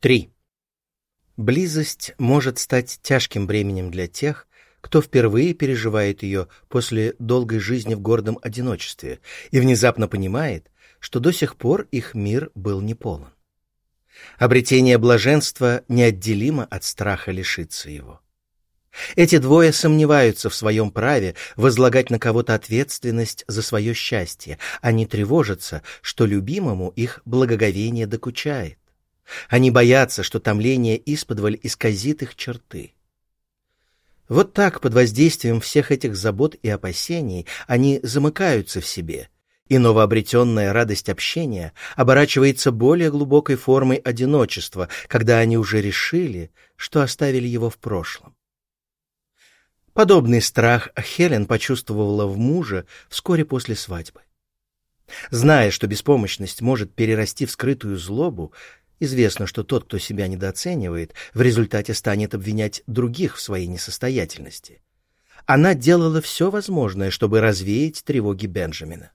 3. Близость может стать тяжким бременем для тех, кто впервые переживает ее после долгой жизни в гордом одиночестве и внезапно понимает, что до сих пор их мир был неполон. Обретение блаженства неотделимо от страха лишиться его. Эти двое сомневаются в своем праве возлагать на кого-то ответственность за свое счастье. Они тревожатся, что любимому их благоговение докучает. Они боятся, что томление исподволь исказит их черты. Вот так, под воздействием всех этих забот и опасений, они замыкаются в себе, и новообретенная радость общения оборачивается более глубокой формой одиночества, когда они уже решили, что оставили его в прошлом. Подобный страх Хелен почувствовала в муже вскоре после свадьбы. Зная, что беспомощность может перерасти в скрытую злобу, Известно, что тот, кто себя недооценивает, в результате станет обвинять других в своей несостоятельности. Она делала все возможное, чтобы развеять тревоги Бенджамина.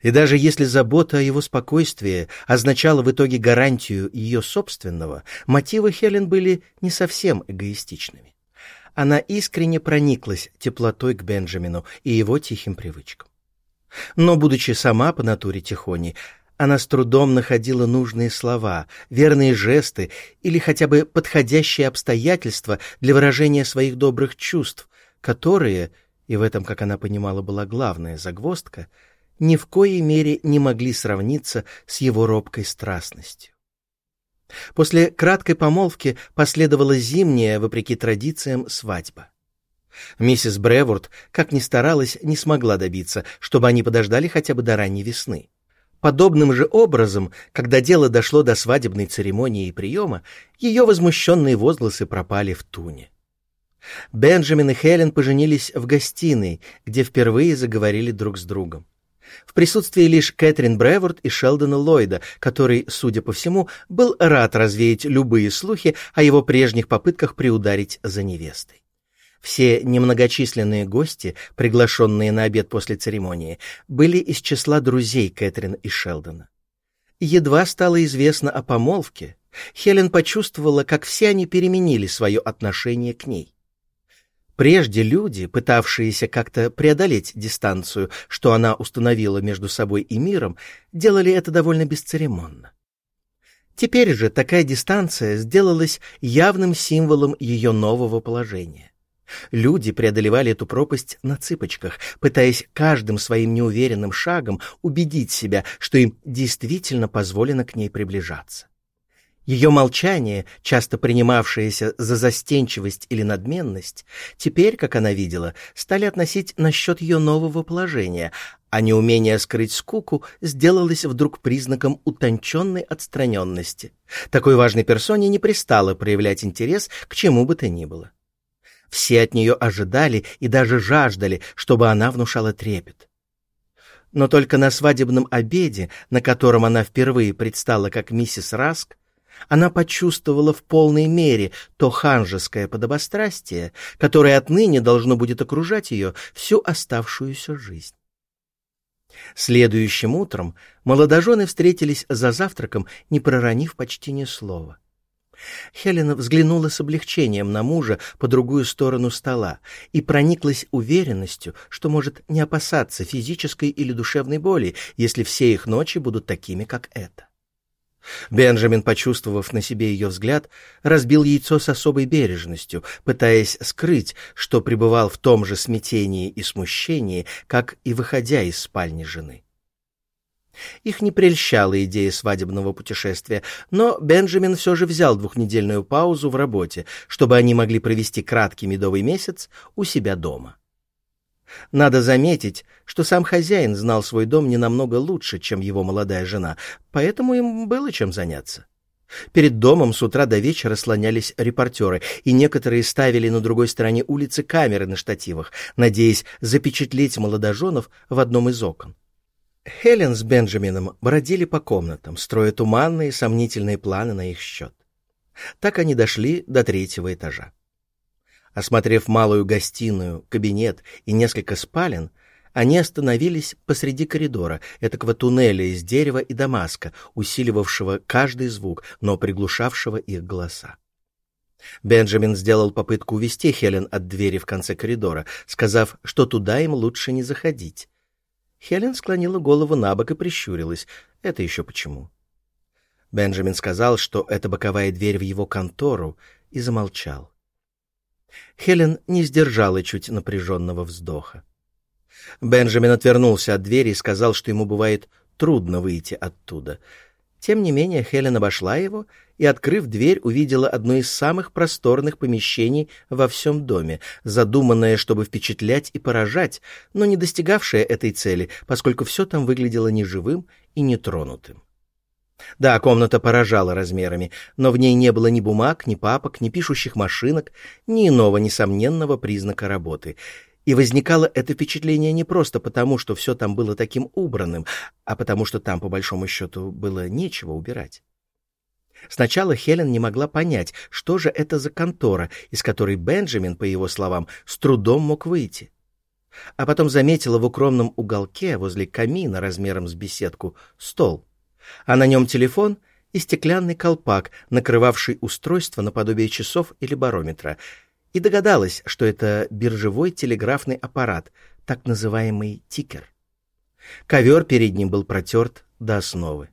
И даже если забота о его спокойствии означала в итоге гарантию ее собственного, мотивы Хелен были не совсем эгоистичными. Она искренне прониклась теплотой к Бенджамину и его тихим привычкам. Но, будучи сама по натуре тихоней, она с трудом находила нужные слова, верные жесты или хотя бы подходящие обстоятельства для выражения своих добрых чувств, которые, и в этом, как она понимала, была главная загвоздка, ни в коей мере не могли сравниться с его робкой страстностью. После краткой помолвки последовала зимняя, вопреки традициям, свадьба. Миссис Бреворд, как ни старалась, не смогла добиться, чтобы они подождали хотя бы до ранней весны. Подобным же образом, когда дело дошло до свадебной церемонии и приема, ее возмущенные возгласы пропали в туне. Бенджамин и Хелен поженились в гостиной, где впервые заговорили друг с другом. В присутствии лишь Кэтрин Бреворд и Шелдона Ллойда, который, судя по всему, был рад развеять любые слухи о его прежних попытках приударить за невестой. Все немногочисленные гости, приглашенные на обед после церемонии, были из числа друзей Кэтрин и Шелдона. Едва стало известно о помолвке, Хелен почувствовала, как все они переменили свое отношение к ней. Прежде люди, пытавшиеся как-то преодолеть дистанцию, что она установила между собой и миром, делали это довольно бесцеремонно. Теперь же такая дистанция сделалась явным символом ее нового положения. Люди преодолевали эту пропасть на цыпочках, пытаясь каждым своим неуверенным шагом убедить себя, что им действительно позволено к ней приближаться. Ее молчание, часто принимавшееся за застенчивость или надменность, теперь, как она видела, стали относить насчет ее нового положения, а неумение скрыть скуку сделалось вдруг признаком утонченной отстраненности. Такой важной персоне не пристало проявлять интерес к чему бы то ни было. Все от нее ожидали и даже жаждали, чтобы она внушала трепет. Но только на свадебном обеде, на котором она впервые предстала как миссис Раск, она почувствовала в полной мере то ханжеское подобострастие, которое отныне должно будет окружать ее всю оставшуюся жизнь. Следующим утром молодожены встретились за завтраком, не проронив почти ни слова. Хелена взглянула с облегчением на мужа по другую сторону стола и прониклась уверенностью, что может не опасаться физической или душевной боли, если все их ночи будут такими, как эта. Бенджамин, почувствовав на себе ее взгляд, разбил яйцо с особой бережностью, пытаясь скрыть, что пребывал в том же смятении и смущении, как и выходя из спальни жены. Их не прельщала идея свадебного путешествия, но Бенджамин все же взял двухнедельную паузу в работе, чтобы они могли провести краткий медовый месяц у себя дома. Надо заметить, что сам хозяин знал свой дом не намного лучше, чем его молодая жена, поэтому им было чем заняться. Перед домом с утра до вечера слонялись репортеры, и некоторые ставили на другой стороне улицы камеры на штативах, надеясь запечатлеть молодоженов в одном из окон. Хелен с Бенджамином бродили по комнатам, строя туманные сомнительные планы на их счет. Так они дошли до третьего этажа. Осмотрев малую гостиную, кабинет и несколько спален, Они остановились посреди коридора, этакого туннеля из дерева и дамаска, усиливавшего каждый звук, но приглушавшего их голоса. Бенджамин сделал попытку увести Хелен от двери в конце коридора, сказав, что туда им лучше не заходить. Хелен склонила голову на бок и прищурилась. Это еще почему? Бенджамин сказал, что это боковая дверь в его контору, и замолчал. Хелен не сдержала чуть напряженного вздоха. Бенджамин отвернулся от двери и сказал, что ему бывает трудно выйти оттуда. Тем не менее Хелен обошла его и, открыв дверь, увидела одно из самых просторных помещений во всем доме, задуманное, чтобы впечатлять и поражать, но не достигавшее этой цели, поскольку все там выглядело неживым и нетронутым. Да, комната поражала размерами, но в ней не было ни бумаг, ни папок, ни пишущих машинок, ни иного несомненного признака работы. И возникало это впечатление не просто потому, что все там было таким убранным, а потому что там, по большому счету, было нечего убирать. Сначала Хелен не могла понять, что же это за контора, из которой Бенджамин, по его словам, с трудом мог выйти. А потом заметила в укромном уголке возле камина размером с беседку стол — а на нем телефон и стеклянный колпак, накрывавший устройство наподобие часов или барометра, и догадалась, что это биржевой телеграфный аппарат, так называемый тикер. Ковер перед ним был протерт до основы.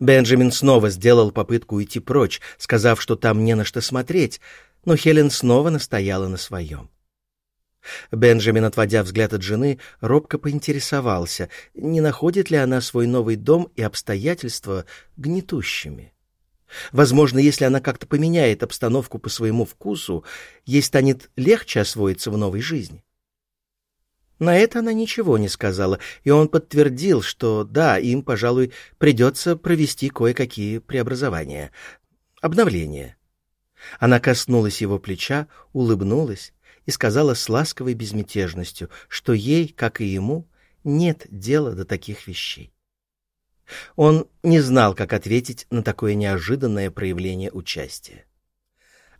Бенджамин снова сделал попытку уйти прочь, сказав, что там не на что смотреть, но Хелен снова настояла на своем. Бенджамин, отводя взгляд от жены, робко поинтересовался, не находит ли она свой новый дом и обстоятельства гнетущими. Возможно, если она как-то поменяет обстановку по своему вкусу, ей станет легче освоиться в новой жизни. На это она ничего не сказала, и он подтвердил, что да, им, пожалуй, придется провести кое-какие преобразования, обновления. Она коснулась его плеча, улыбнулась, и сказала с ласковой безмятежностью, что ей, как и ему, нет дела до таких вещей. Он не знал, как ответить на такое неожиданное проявление участия.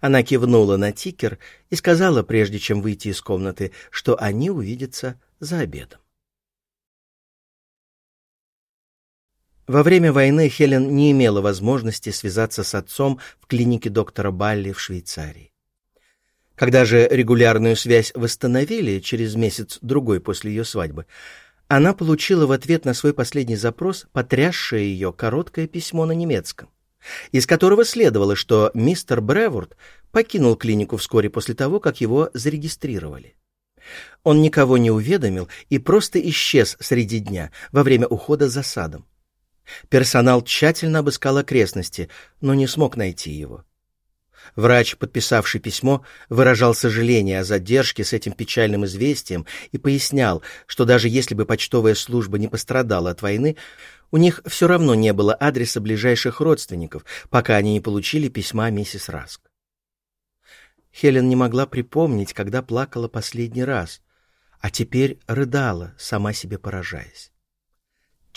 Она кивнула на тикер и сказала, прежде чем выйти из комнаты, что они увидятся за обедом. Во время войны Хелен не имела возможности связаться с отцом в клинике доктора Балли в Швейцарии. Когда же регулярную связь восстановили через месяц-другой после ее свадьбы, она получила в ответ на свой последний запрос потрясшее ее короткое письмо на немецком, из которого следовало, что мистер Бреворд покинул клинику вскоре после того, как его зарегистрировали. Он никого не уведомил и просто исчез среди дня во время ухода за садом. Персонал тщательно обыскал окрестности, но не смог найти его. Врач, подписавший письмо, выражал сожаление о задержке с этим печальным известием и пояснял, что даже если бы почтовая служба не пострадала от войны, у них все равно не было адреса ближайших родственников, пока они не получили письма миссис Раск. Хелен не могла припомнить, когда плакала последний раз, а теперь рыдала, сама себе поражаясь.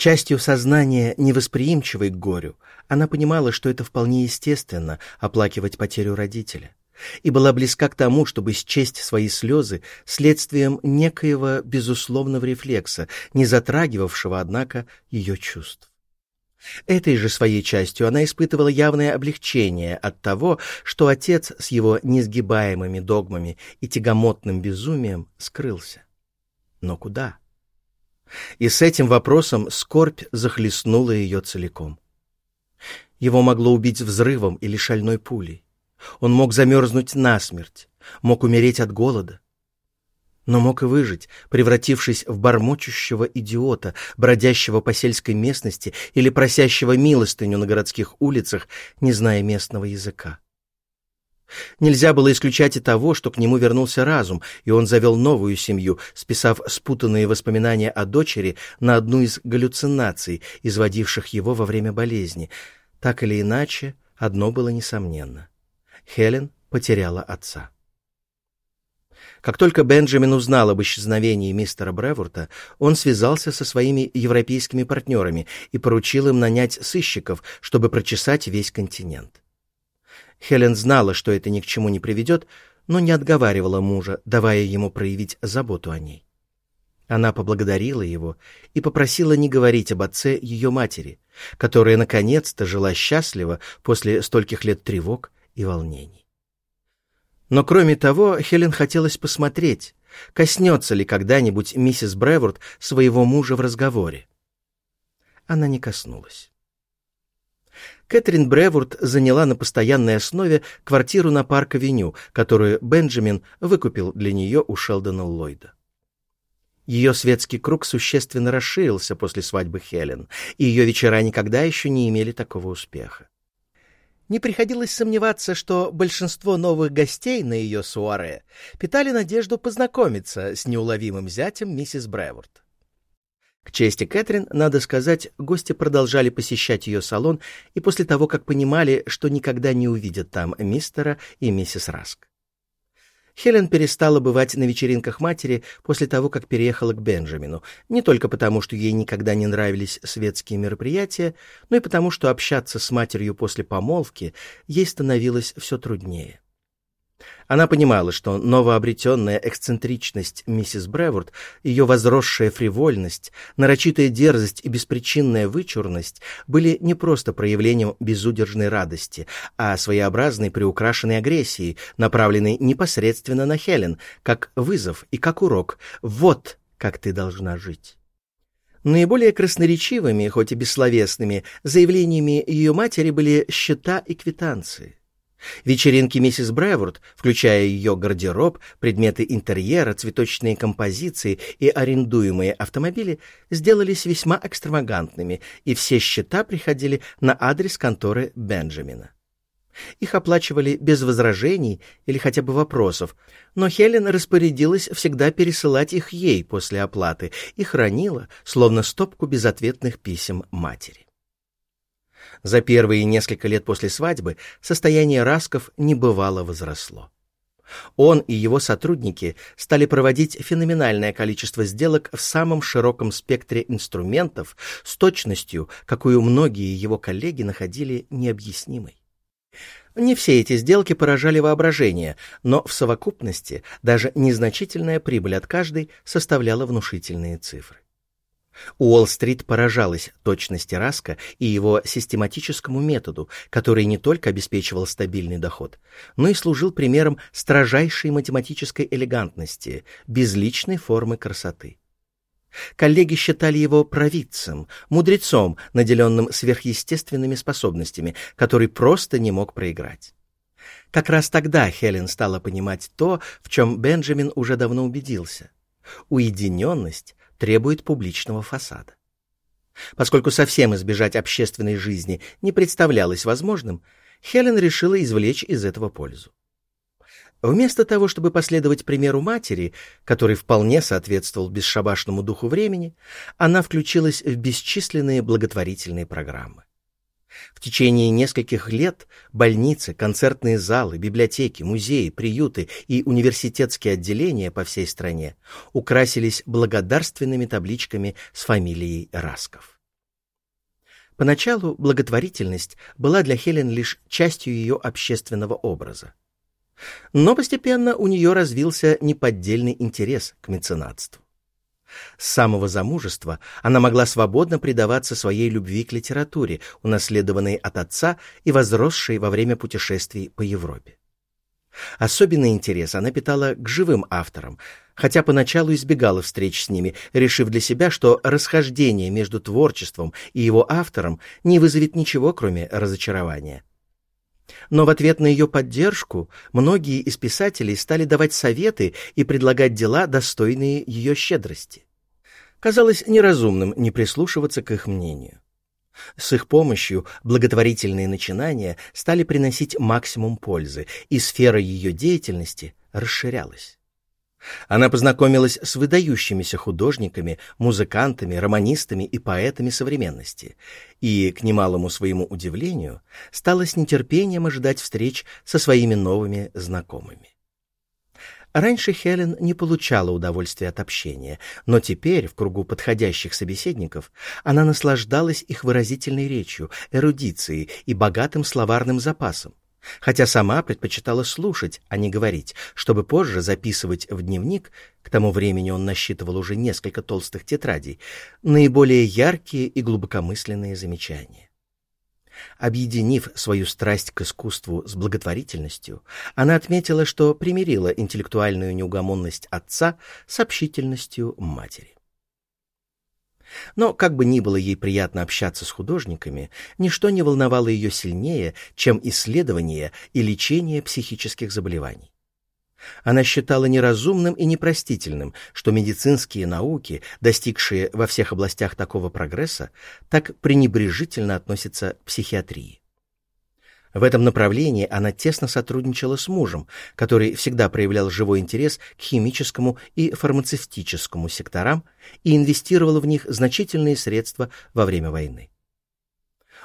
Частью сознания, невосприимчивой к горю, она понимала, что это вполне естественно — оплакивать потерю родителя, и была близка к тому, чтобы счесть свои слезы следствием некоего безусловного рефлекса, не затрагивавшего, однако, ее чувств. Этой же своей частью она испытывала явное облегчение от того, что отец с его несгибаемыми догмами и тягомотным безумием скрылся. Но куда? И с этим вопросом скорбь захлестнула ее целиком. Его могло убить взрывом или шальной пулей. Он мог замерзнуть насмерть, мог умереть от голода. Но мог и выжить, превратившись в бормочущего идиота, бродящего по сельской местности или просящего милостыню на городских улицах, не зная местного языка. Нельзя было исключать и того, что к нему вернулся разум, и он завел новую семью, списав спутанные воспоминания о дочери на одну из галлюцинаций, изводивших его во время болезни. Так или иначе, одно было несомненно. Хелен потеряла отца. Как только Бенджамин узнал об исчезновении мистера Бревурта, он связался со своими европейскими партнерами и поручил им нанять сыщиков, чтобы прочесать весь континент. Хелен знала, что это ни к чему не приведет, но не отговаривала мужа, давая ему проявить заботу о ней. Она поблагодарила его и попросила не говорить об отце ее матери, которая наконец-то жила счастливо после стольких лет тревог и волнений. Но кроме того, Хелен хотелось посмотреть, коснется ли когда-нибудь миссис Бреворд своего мужа в разговоре. Она не коснулась. Кэтрин Бревурд заняла на постоянной основе квартиру на Парк-авеню, которую Бенджамин выкупил для нее у Шелдона Ллойда. Ее светский круг существенно расширился после свадьбы Хелен, и ее вечера никогда еще не имели такого успеха. Не приходилось сомневаться, что большинство новых гостей на ее суаре питали надежду познакомиться с неуловимым зятем миссис Бреворд. К чести Кэтрин, надо сказать, гости продолжали посещать ее салон и после того, как понимали, что никогда не увидят там мистера и миссис Раск. Хелен перестала бывать на вечеринках матери после того, как переехала к Бенджамину, не только потому, что ей никогда не нравились светские мероприятия, но и потому, что общаться с матерью после помолвки ей становилось все труднее. Она понимала, что новообретенная эксцентричность миссис Бреворд, ее возросшая фривольность, нарочитая дерзость и беспричинная вычурность были не просто проявлением безудержной радости, а своеобразной приукрашенной агрессией, направленной непосредственно на Хелен, как вызов и как урок. Вот как ты должна жить. Наиболее красноречивыми, хоть и бессловесными, заявлениями ее матери были счета и квитанции. Вечеринки миссис Бреворд, включая ее гардероб, предметы интерьера, цветочные композиции и арендуемые автомобили, сделались весьма экстравагантными, и все счета приходили на адрес конторы Бенджамина. Их оплачивали без возражений или хотя бы вопросов, но Хелен распорядилась всегда пересылать их ей после оплаты и хранила, словно стопку безответных писем матери. За первые несколько лет после свадьбы состояние Расков небывало возросло. Он и его сотрудники стали проводить феноменальное количество сделок в самом широком спектре инструментов с точностью, какую многие его коллеги находили необъяснимой. Не все эти сделки поражали воображение, но в совокупности даже незначительная прибыль от каждой составляла внушительные цифры. Уолл-стрит поражалась точности Раска и его систематическому методу, который не только обеспечивал стабильный доход, но и служил примером строжайшей математической элегантности, безличной формы красоты. Коллеги считали его провидцем, мудрецом, наделенным сверхъестественными способностями, который просто не мог проиграть. Как раз тогда Хелен стала понимать то, в чем Бенджамин уже давно убедился. Уединенность требует публичного фасада. Поскольку совсем избежать общественной жизни не представлялось возможным, Хелен решила извлечь из этого пользу. Вместо того, чтобы последовать примеру матери, который вполне соответствовал бесшабашному духу времени, она включилась в бесчисленные благотворительные программы. В течение нескольких лет больницы, концертные залы, библиотеки, музеи, приюты и университетские отделения по всей стране украсились благодарственными табличками с фамилией Расков. Поначалу благотворительность была для Хелен лишь частью ее общественного образа. Но постепенно у нее развился неподдельный интерес к меценатству. С самого замужества она могла свободно предаваться своей любви к литературе, унаследованной от отца и возросшей во время путешествий по Европе. Особенный интерес она питала к живым авторам, хотя поначалу избегала встреч с ними, решив для себя, что расхождение между творчеством и его автором не вызовет ничего, кроме разочарования. Но в ответ на ее поддержку многие из писателей стали давать советы и предлагать дела, достойные ее щедрости. Казалось неразумным не прислушиваться к их мнению. С их помощью благотворительные начинания стали приносить максимум пользы, и сфера ее деятельности расширялась. Она познакомилась с выдающимися художниками, музыкантами, романистами и поэтами современности, и, к немалому своему удивлению, стала с нетерпением ожидать встреч со своими новыми знакомыми. Раньше Хелен не получала удовольствия от общения, но теперь, в кругу подходящих собеседников, она наслаждалась их выразительной речью, эрудицией и богатым словарным запасом, хотя сама предпочитала слушать, а не говорить, чтобы позже записывать в дневник, к тому времени он насчитывал уже несколько толстых тетрадей, наиболее яркие и глубокомысленные замечания. Объединив свою страсть к искусству с благотворительностью, она отметила, что примирила интеллектуальную неугомонность отца с общительностью матери. Но, как бы ни было ей приятно общаться с художниками, ничто не волновало ее сильнее, чем исследование и лечение психических заболеваний. Она считала неразумным и непростительным, что медицинские науки, достигшие во всех областях такого прогресса, так пренебрежительно относятся к психиатрии. В этом направлении она тесно сотрудничала с мужем, который всегда проявлял живой интерес к химическому и фармацевтическому секторам и инвестировал в них значительные средства во время войны.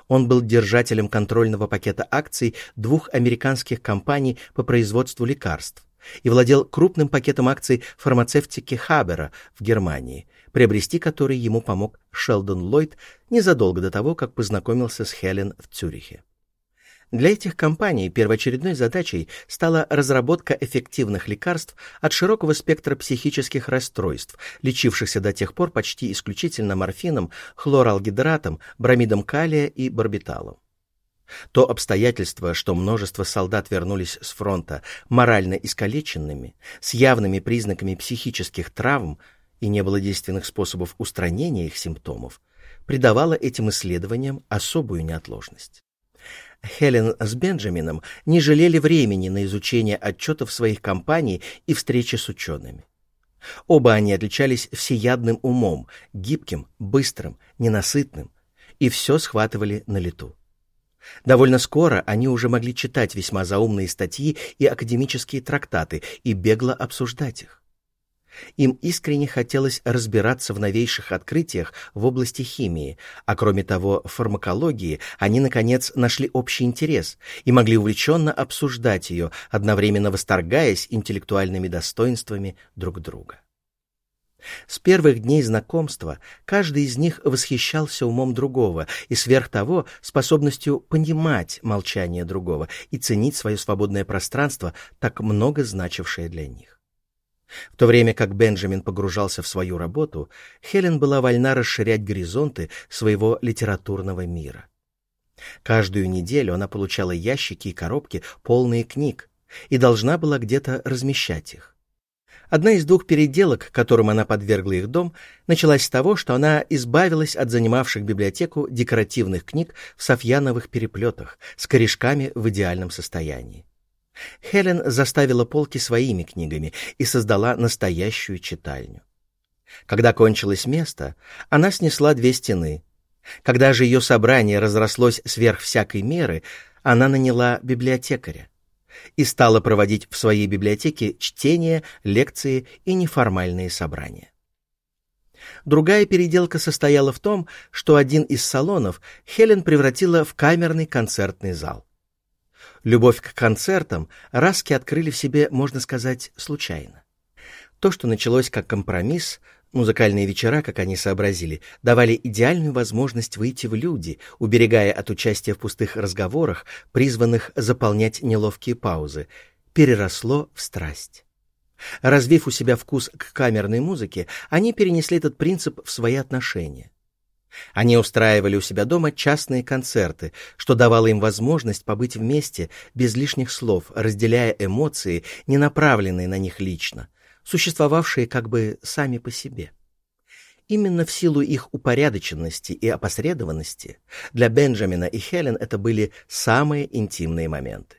Он был держателем контрольного пакета акций двух американских компаний по производству лекарств и владел крупным пакетом акций фармацевтики Хабера в Германии, приобрести который ему помог Шелдон Ллойд незадолго до того, как познакомился с Хелен в Цюрихе. Для этих компаний первоочередной задачей стала разработка эффективных лекарств от широкого спектра психических расстройств, лечившихся до тех пор почти исключительно морфином, хлоралгидратом, бромидом калия и барбиталом. То обстоятельство, что множество солдат вернулись с фронта морально искалеченными, с явными признаками психических травм и не было действенных способов устранения их симптомов, придавало этим исследованиям особую неотложность. Хелен с Бенджамином не жалели времени на изучение отчетов своих компаний и встречи с учеными. Оба они отличались всеядным умом, гибким, быстрым, ненасытным, и все схватывали на лету. Довольно скоро они уже могли читать весьма заумные статьи и академические трактаты и бегло обсуждать их. Им искренне хотелось разбираться в новейших открытиях в области химии, а кроме того, фармакологии они, наконец, нашли общий интерес и могли увлеченно обсуждать ее, одновременно восторгаясь интеллектуальными достоинствами друг друга. С первых дней знакомства каждый из них восхищался умом другого и сверх того способностью понимать молчание другого и ценить свое свободное пространство, так много значившее для них. В то время как Бенджамин погружался в свою работу, Хелен была вольна расширять горизонты своего литературного мира. Каждую неделю она получала ящики и коробки, полные книг, и должна была где-то размещать их. Одна из двух переделок, которым она подвергла их дом, началась с того, что она избавилась от занимавших библиотеку декоративных книг в софьяновых переплетах с корешками в идеальном состоянии. Хелен заставила полки своими книгами и создала настоящую читальню. Когда кончилось место, она снесла две стены. Когда же ее собрание разрослось сверх всякой меры, она наняла библиотекаря и стала проводить в своей библиотеке чтения, лекции и неформальные собрания. Другая переделка состояла в том, что один из салонов Хелен превратила в камерный концертный зал. Любовь к концертам Раски открыли в себе, можно сказать, случайно. То, что началось как компромисс, музыкальные вечера, как они сообразили, давали идеальную возможность выйти в люди, уберегая от участия в пустых разговорах, призванных заполнять неловкие паузы, переросло в страсть. Развив у себя вкус к камерной музыке, они перенесли этот принцип в свои отношения. Они устраивали у себя дома частные концерты, что давало им возможность побыть вместе без лишних слов, разделяя эмоции, не направленные на них лично, существовавшие как бы сами по себе. Именно в силу их упорядоченности и опосредованности для Бенджамина и Хелен это были самые интимные моменты.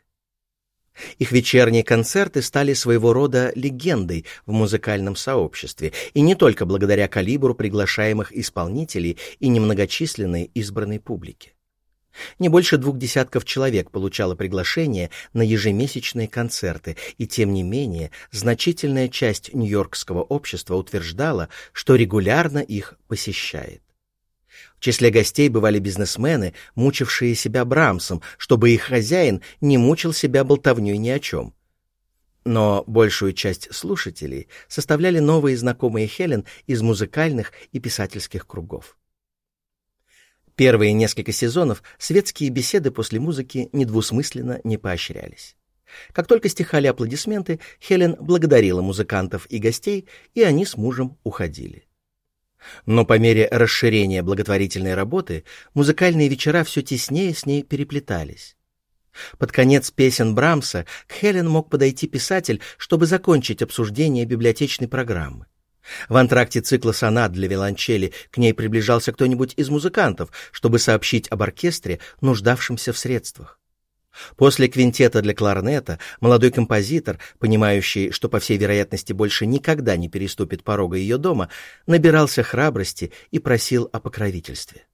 Их вечерние концерты стали своего рода легендой в музыкальном сообществе, и не только благодаря калибру приглашаемых исполнителей и немногочисленной избранной публике. Не больше двух десятков человек получало приглашение на ежемесячные концерты, и тем не менее значительная часть нью-йоркского общества утверждала, что регулярно их посещает. В числе гостей бывали бизнесмены, мучившие себя Брамсом, чтобы их хозяин не мучил себя болтовней ни о чем. Но большую часть слушателей составляли новые знакомые Хелен из музыкальных и писательских кругов. Первые несколько сезонов светские беседы после музыки недвусмысленно не поощрялись. Как только стихали аплодисменты, Хелен благодарила музыкантов и гостей, и они с мужем уходили. Но по мере расширения благотворительной работы музыкальные вечера все теснее с ней переплетались. Под конец песен Брамса к Хелен мог подойти писатель, чтобы закончить обсуждение библиотечной программы. В антракте цикла сонат для виолончели к ней приближался кто-нибудь из музыкантов, чтобы сообщить об оркестре, нуждавшемся в средствах. После квинтета для кларнета молодой композитор, понимающий, что, по всей вероятности, больше никогда не переступит порога ее дома, набирался храбрости и просил о покровительстве.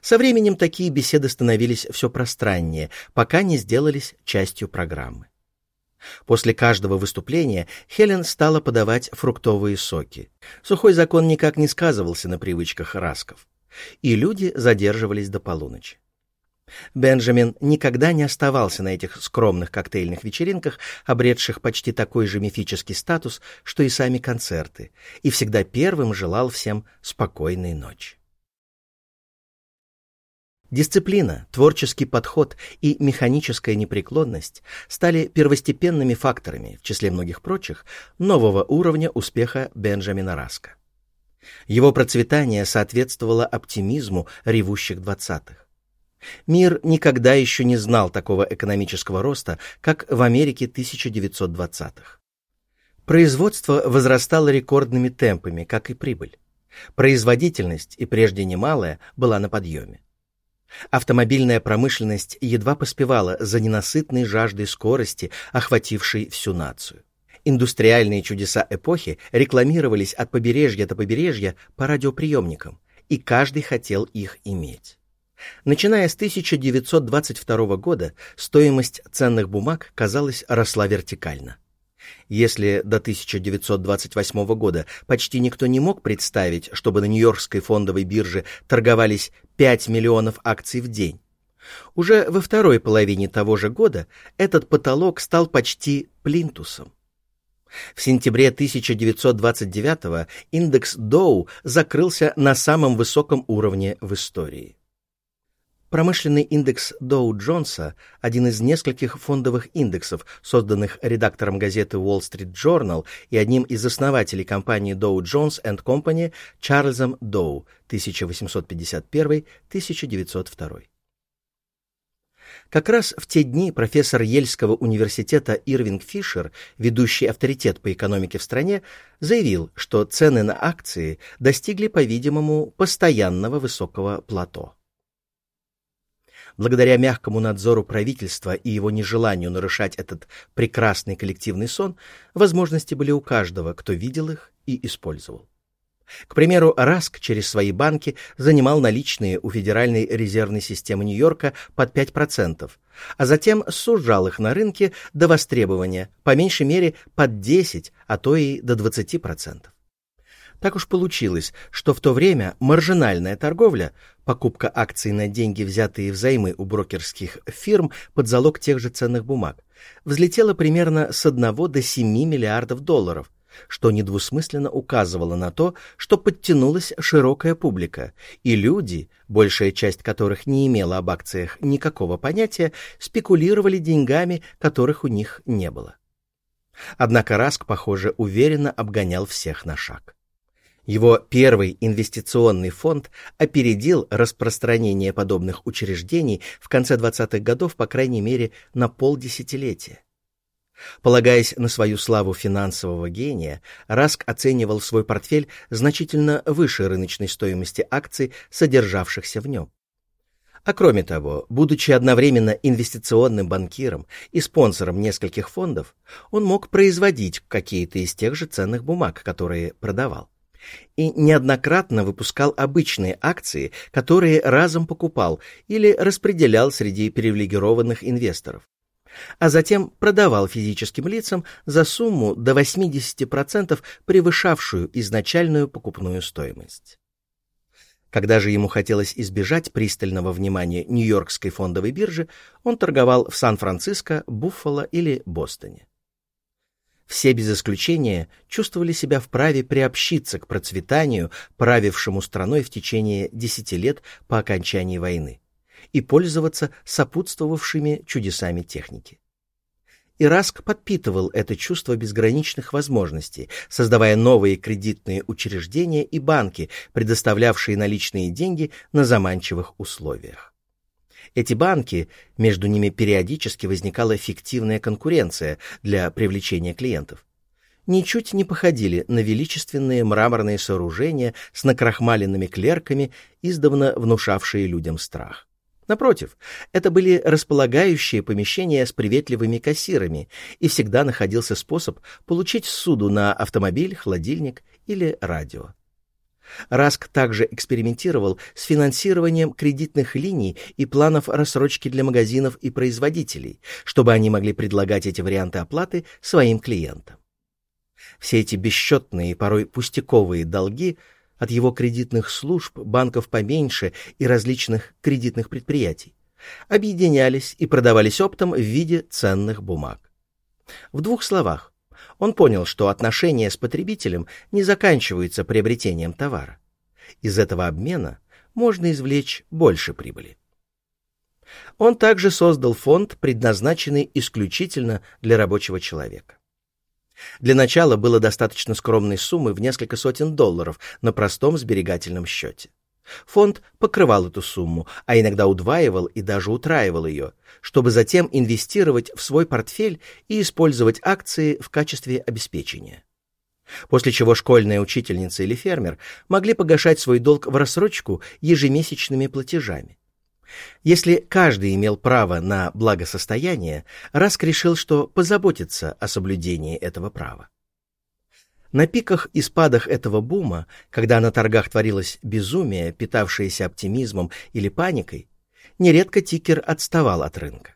Со временем такие беседы становились все пространнее, пока не сделались частью программы. После каждого выступления Хелен стала подавать фруктовые соки. Сухой закон никак не сказывался на привычках расков, и люди задерживались до полуночи. Бенджамин никогда не оставался на этих скромных коктейльных вечеринках, обретших почти такой же мифический статус, что и сами концерты, и всегда первым желал всем спокойной ночи. Дисциплина, творческий подход и механическая непреклонность стали первостепенными факторами, в числе многих прочих, нового уровня успеха Бенджамина Раска. Его процветание соответствовало оптимизму ревущих двадцатых. Мир никогда еще не знал такого экономического роста, как в Америке 1920-х. Производство возрастало рекордными темпами, как и прибыль. Производительность, и прежде немалая, была на подъеме. Автомобильная промышленность едва поспевала за ненасытной жаждой скорости, охватившей всю нацию. Индустриальные чудеса эпохи рекламировались от побережья до побережья по радиоприемникам, и каждый хотел их иметь. Начиная с 1922 года стоимость ценных бумаг, казалось, росла вертикально. Если до 1928 года почти никто не мог представить, чтобы на Нью-Йоркской фондовой бирже торговались 5 миллионов акций в день, уже во второй половине того же года этот потолок стал почти плинтусом. В сентябре 1929 индекс Доу закрылся на самом высоком уровне в истории. Промышленный индекс Доу-Джонса – один из нескольких фондовых индексов, созданных редактором газеты Wall Street Journal и одним из основателей компании Dow Jones Company Чарльзом Доу 1851-1902. Как раз в те дни профессор Ельского университета Ирвинг Фишер, ведущий авторитет по экономике в стране, заявил, что цены на акции достигли, по-видимому, постоянного высокого плато. Благодаря мягкому надзору правительства и его нежеланию нарушать этот прекрасный коллективный сон, возможности были у каждого, кто видел их и использовал. К примеру, Раск через свои банки занимал наличные у Федеральной резервной системы Нью-Йорка под 5%, а затем сужал их на рынке до востребования, по меньшей мере под 10, а то и до 20%. Так уж получилось, что в то время маржинальная торговля, покупка акций на деньги, взятые взаймы у брокерских фирм под залог тех же ценных бумаг, взлетела примерно с 1 до 7 миллиардов долларов, что недвусмысленно указывало на то, что подтянулась широкая публика, и люди, большая часть которых не имела об акциях никакого понятия, спекулировали деньгами, которых у них не было. Однако Раск, похоже, уверенно обгонял всех на шаг. Его первый инвестиционный фонд опередил распространение подобных учреждений в конце 20-х годов, по крайней мере, на полдесятилетия. Полагаясь на свою славу финансового гения, Раск оценивал свой портфель значительно выше рыночной стоимости акций, содержавшихся в нем. А кроме того, будучи одновременно инвестиционным банкиром и спонсором нескольких фондов, он мог производить какие-то из тех же ценных бумаг, которые продавал и неоднократно выпускал обычные акции, которые разом покупал или распределял среди привилегированных инвесторов, а затем продавал физическим лицам за сумму до 80% превышавшую изначальную покупную стоимость. Когда же ему хотелось избежать пристального внимания Нью-Йоркской фондовой биржи, он торговал в Сан-Франциско, Буффало или Бостоне. Все без исключения чувствовали себя вправе приобщиться к процветанию, правившему страной в течение десяти лет по окончании войны, и пользоваться сопутствовавшими чудесами техники. И Раск подпитывал это чувство безграничных возможностей, создавая новые кредитные учреждения и банки, предоставлявшие наличные деньги на заманчивых условиях. Эти банки, между ними периодически возникала фиктивная конкуренция для привлечения клиентов, ничуть не походили на величественные мраморные сооружения с накрахмаленными клерками, издавна внушавшие людям страх. Напротив, это были располагающие помещения с приветливыми кассирами, и всегда находился способ получить суду на автомобиль, холодильник или радио. Раск также экспериментировал с финансированием кредитных линий и планов рассрочки для магазинов и производителей, чтобы они могли предлагать эти варианты оплаты своим клиентам. Все эти бесчетные порой пустяковые долги от его кредитных служб, банков поменьше и различных кредитных предприятий объединялись и продавались оптом в виде ценных бумаг. В двух словах, он понял, что отношения с потребителем не заканчиваются приобретением товара. Из этого обмена можно извлечь больше прибыли. Он также создал фонд, предназначенный исключительно для рабочего человека. Для начала было достаточно скромной суммы в несколько сотен долларов на простом сберегательном счете. Фонд покрывал эту сумму, а иногда удваивал и даже утраивал ее, чтобы затем инвестировать в свой портфель и использовать акции в качестве обеспечения. После чего школьная учительница или фермер могли погашать свой долг в рассрочку ежемесячными платежами. Если каждый имел право на благосостояние, Раск решил, что позаботится о соблюдении этого права. На пиках и спадах этого бума, когда на торгах творилось безумие, питавшееся оптимизмом или паникой, нередко тикер отставал от рынка.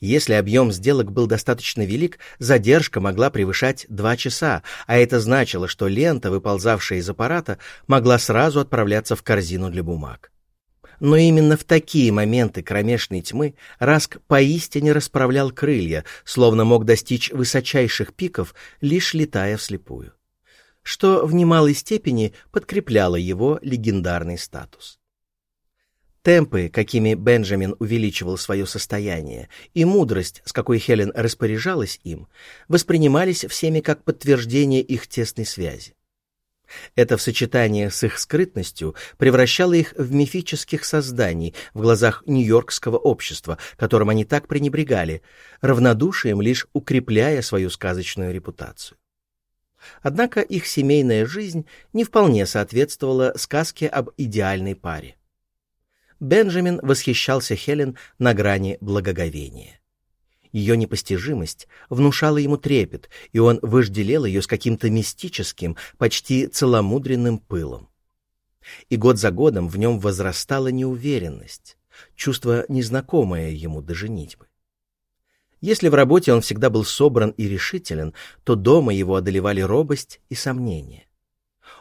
Если объем сделок был достаточно велик, задержка могла превышать два часа, а это значило, что лента, выползавшая из аппарата, могла сразу отправляться в корзину для бумаг. Но именно в такие моменты кромешной тьмы Раск поистине расправлял крылья, словно мог достичь высочайших пиков, лишь летая вслепую. Что в немалой степени подкрепляло его легендарный статус. Темпы, какими Бенджамин увеличивал свое состояние, и мудрость, с какой Хелен распоряжалась им, воспринимались всеми как подтверждение их тесной связи. Это в сочетании с их скрытностью превращало их в мифических созданий в глазах нью-йоркского общества, которым они так пренебрегали, равнодушием лишь укрепляя свою сказочную репутацию. Однако их семейная жизнь не вполне соответствовала сказке об идеальной паре. Бенджамин восхищался Хелен на грани благоговения. Ее непостижимость внушала ему трепет, и он вожделел ее с каким-то мистическим, почти целомудренным пылом. И год за годом в нем возрастала неуверенность, чувство, незнакомое ему до женитьбы. Если в работе он всегда был собран и решителен, то дома его одолевали робость и сомнения.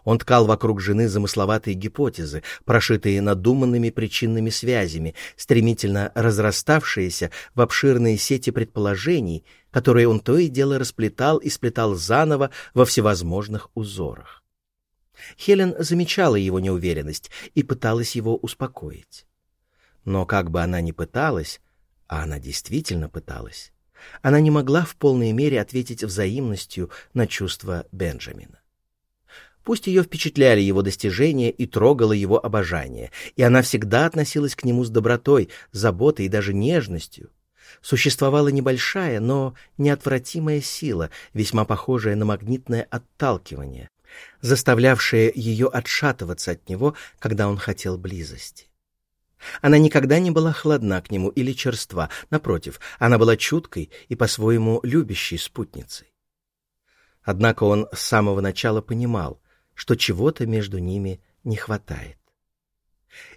Он ткал вокруг жены замысловатые гипотезы, прошитые надуманными причинными связями, стремительно разраставшиеся в обширные сети предположений, которые он то и дело расплетал и сплетал заново во всевозможных узорах. Хелен замечала его неуверенность и пыталась его успокоить. Но как бы она ни пыталась, а она действительно пыталась, она не могла в полной мере ответить взаимностью на чувства Бенджамина. Пусть ее впечатляли его достижения и трогало его обожание, и она всегда относилась к нему с добротой, заботой и даже нежностью. Существовала небольшая, но неотвратимая сила, весьма похожая на магнитное отталкивание, заставлявшая ее отшатываться от него, когда он хотел близости. Она никогда не была хладна к нему или черства, напротив, она была чуткой и по-своему любящей спутницей. Однако он с самого начала понимал, что чего-то между ними не хватает.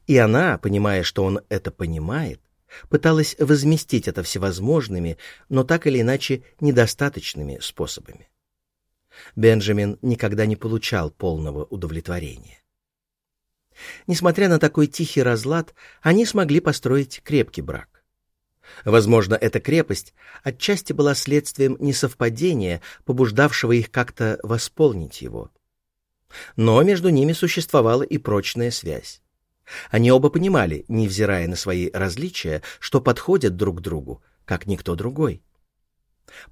И она, понимая, что он это понимает, пыталась возместить это всевозможными, но так или иначе недостаточными способами. Бенджамин никогда не получал полного удовлетворения. Несмотря на такой тихий разлад, они смогли построить крепкий брак. Возможно, эта крепость отчасти была следствием несовпадения, побуждавшего их как-то восполнить его. Но между ними существовала и прочная связь. Они оба понимали, невзирая на свои различия, что подходят друг другу, как никто другой.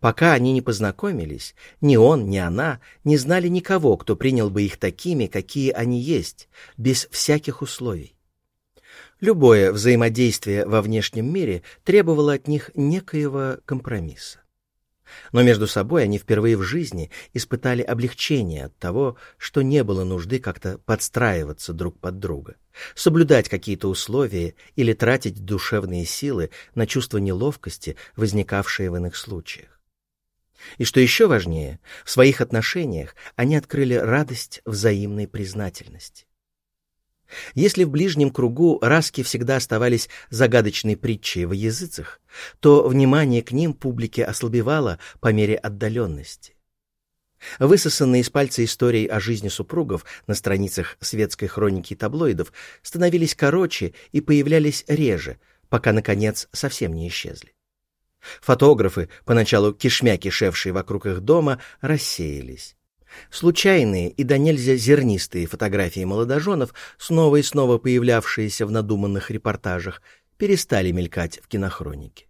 Пока они не познакомились, ни он, ни она не знали никого, кто принял бы их такими, какие они есть, без всяких условий. Любое взаимодействие во внешнем мире требовало от них некоего компромисса. Но между собой они впервые в жизни испытали облегчение от того, что не было нужды как-то подстраиваться друг под друга, соблюдать какие-то условия или тратить душевные силы на чувство неловкости, возникавшие в иных случаях. И что еще важнее, в своих отношениях они открыли радость взаимной признательности. Если в ближнем кругу раски всегда оставались загадочной притчей во языцах, то внимание к ним публики ослабевало по мере отдаленности. Высосанные из пальца истории о жизни супругов на страницах светской хроники и таблоидов становились короче и появлялись реже, пока, наконец, совсем не исчезли. Фотографы, поначалу кишмя кишевшие вокруг их дома, рассеялись. Случайные и до нельзя зернистые фотографии молодоженов, снова и снова появлявшиеся в надуманных репортажах, перестали мелькать в кинохронике.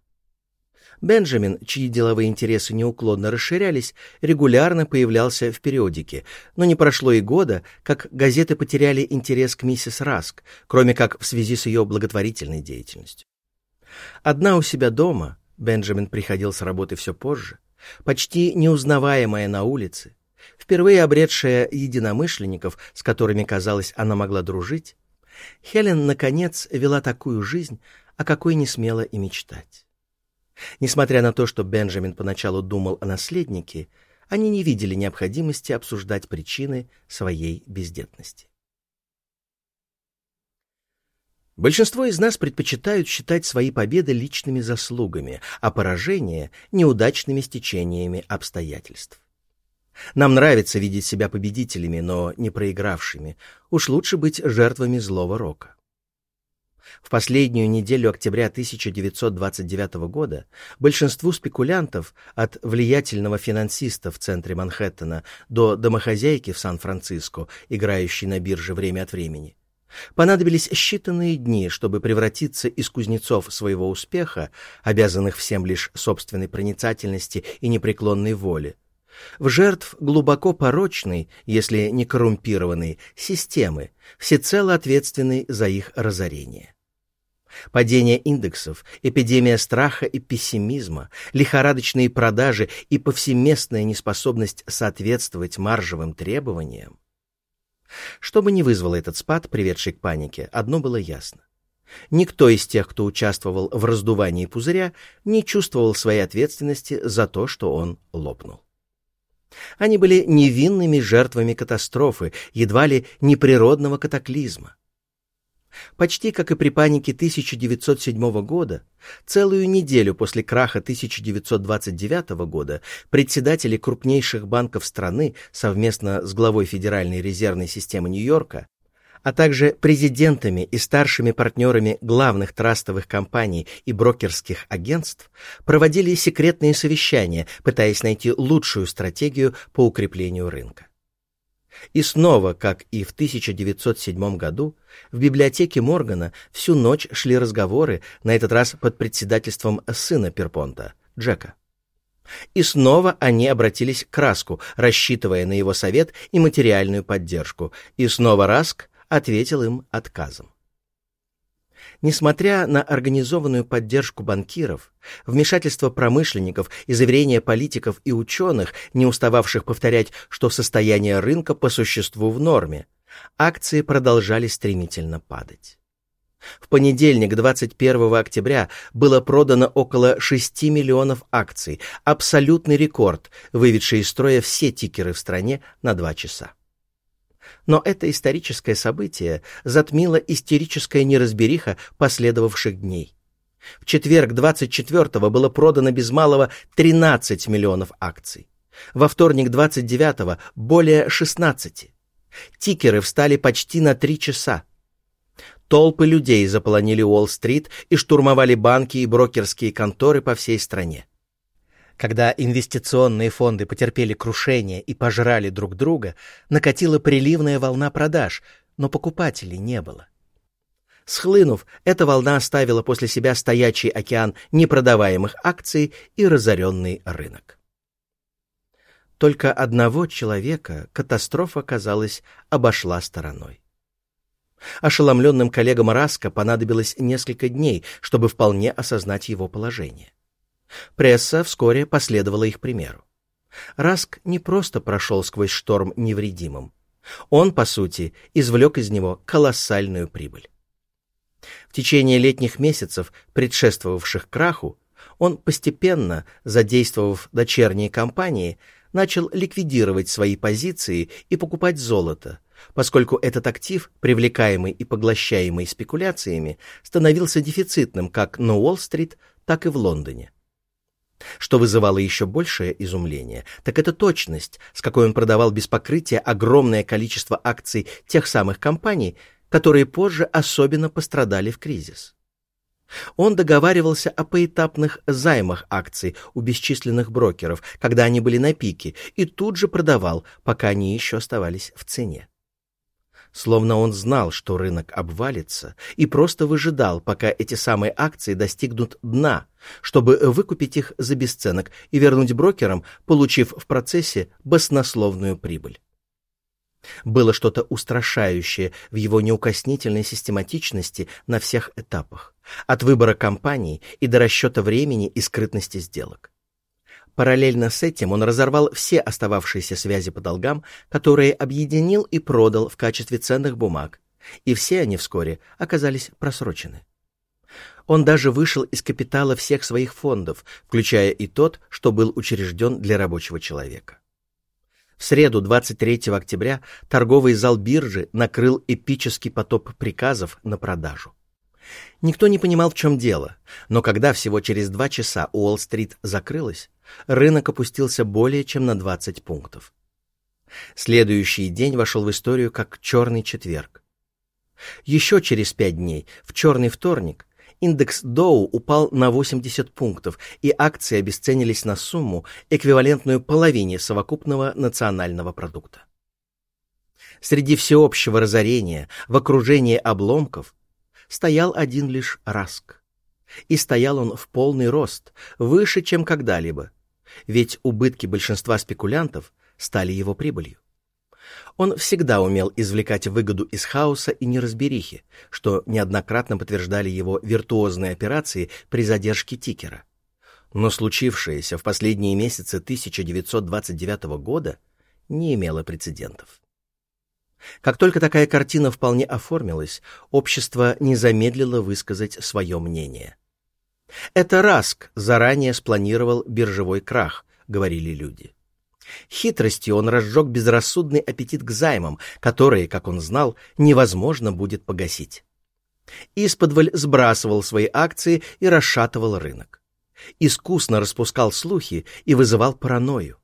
Бенджамин, чьи деловые интересы неуклонно расширялись, регулярно появлялся в периодике, но не прошло и года, как газеты потеряли интерес к миссис Раск, кроме как в связи с ее благотворительной деятельностью. Одна у себя дома, Бенджамин приходил с работы все позже, почти неузнаваемая на улице, впервые обретшая единомышленников, с которыми, казалось, она могла дружить, Хелен, наконец, вела такую жизнь, о какой не смела и мечтать. Несмотря на то, что Бенджамин поначалу думал о наследнике, они не видели необходимости обсуждать причины своей бездетности. Большинство из нас предпочитают считать свои победы личными заслугами, а поражения — неудачными стечениями обстоятельств. Нам нравится видеть себя победителями, но не проигравшими. Уж лучше быть жертвами злого рока. В последнюю неделю октября 1929 года большинству спекулянтов, от влиятельного финансиста в центре Манхэттена до домохозяйки в Сан-Франциско, играющей на бирже время от времени, понадобились считанные дни, чтобы превратиться из кузнецов своего успеха, обязанных всем лишь собственной проницательности и непреклонной воле, в жертв глубоко порочной, если не коррумпированной, системы, всецело ответственной за их разорение. Падение индексов, эпидемия страха и пессимизма, лихорадочные продажи и повсеместная неспособность соответствовать маржевым требованиям. Что бы ни вызвало этот спад, приведший к панике, одно было ясно. Никто из тех, кто участвовал в раздувании пузыря, не чувствовал своей ответственности за то, что он лопнул. Они были невинными жертвами катастрофы, едва ли неприродного катаклизма. Почти как и при панике 1907 года, целую неделю после краха 1929 года председатели крупнейших банков страны совместно с главой Федеральной резервной системы Нью-Йорка а также президентами и старшими партнерами главных трастовых компаний и брокерских агентств проводили секретные совещания, пытаясь найти лучшую стратегию по укреплению рынка. И снова, как и в 1907 году, в библиотеке Моргана всю ночь шли разговоры, на этот раз под председательством сына Перпонта, Джека. И снова они обратились к Раску, рассчитывая на его совет и материальную поддержку. И снова Раск ответил им отказом. Несмотря на организованную поддержку банкиров, вмешательство промышленников и заверения политиков и ученых, не устававших повторять, что состояние рынка по существу в норме, акции продолжали стремительно падать. В понедельник, 21 октября, было продано около 6 миллионов акций, абсолютный рекорд, выведший из строя все тикеры в стране на 2 часа. Но это историческое событие затмило истерическая неразбериха последовавших дней. В четверг 24-го было продано без малого 13 миллионов акций. Во вторник 29-го более 16. Тикеры встали почти на 3 часа. Толпы людей заполонили Уолл-стрит и штурмовали банки и брокерские конторы по всей стране. Когда инвестиционные фонды потерпели крушение и пожрали друг друга, накатила приливная волна продаж, но покупателей не было. Схлынув, эта волна оставила после себя стоячий океан непродаваемых акций и разоренный рынок. Только одного человека катастрофа, казалось, обошла стороной. Ошеломленным коллегам Раска понадобилось несколько дней, чтобы вполне осознать его положение. Пресса вскоре последовала их примеру. Раск не просто прошел сквозь шторм невредимым. Он, по сути, извлек из него колоссальную прибыль. В течение летних месяцев, предшествовавших краху, он постепенно, задействовав дочерние компании, начал ликвидировать свои позиции и покупать золото, поскольку этот актив, привлекаемый и поглощаемый спекуляциями, становился дефицитным как на Уолл-стрит, так и в Лондоне. Что вызывало еще большее изумление, так это точность, с какой он продавал без покрытия огромное количество акций тех самых компаний, которые позже особенно пострадали в кризис. Он договаривался о поэтапных займах акций у бесчисленных брокеров, когда они были на пике, и тут же продавал, пока они еще оставались в цене. Словно он знал, что рынок обвалится, и просто выжидал, пока эти самые акции достигнут дна, чтобы выкупить их за бесценок и вернуть брокерам, получив в процессе баснословную прибыль. Было что-то устрашающее в его неукоснительной систематичности на всех этапах, от выбора компаний и до расчета времени и скрытности сделок. Параллельно с этим он разорвал все остававшиеся связи по долгам, которые объединил и продал в качестве ценных бумаг, и все они вскоре оказались просрочены. Он даже вышел из капитала всех своих фондов, включая и тот, что был учрежден для рабочего человека. В среду, 23 октября, торговый зал биржи накрыл эпический потоп приказов на продажу. Никто не понимал, в чем дело, но когда всего через два часа Уолл-стрит закрылась, рынок опустился более чем на 20 пунктов. Следующий день вошел в историю как «Черный четверг». Еще через пять дней, в «Черный вторник», индекс Доу упал на 80 пунктов, и акции обесценились на сумму, эквивалентную половине совокупного национального продукта. Среди всеобщего разорения, в окружении обломков, стоял один лишь Раск. И стоял он в полный рост, выше, чем когда-либо, ведь убытки большинства спекулянтов стали его прибылью. Он всегда умел извлекать выгоду из хаоса и неразберихи, что неоднократно подтверждали его виртуозные операции при задержке тикера. Но случившееся в последние месяцы 1929 года не имело прецедентов. Как только такая картина вполне оформилась, общество не замедлило высказать свое мнение. «Это Раск заранее спланировал биржевой крах», — говорили люди. Хитростью он разжег безрассудный аппетит к займам, которые, как он знал, невозможно будет погасить. Исподволь сбрасывал свои акции и расшатывал рынок. Искусно распускал слухи и вызывал паранойю.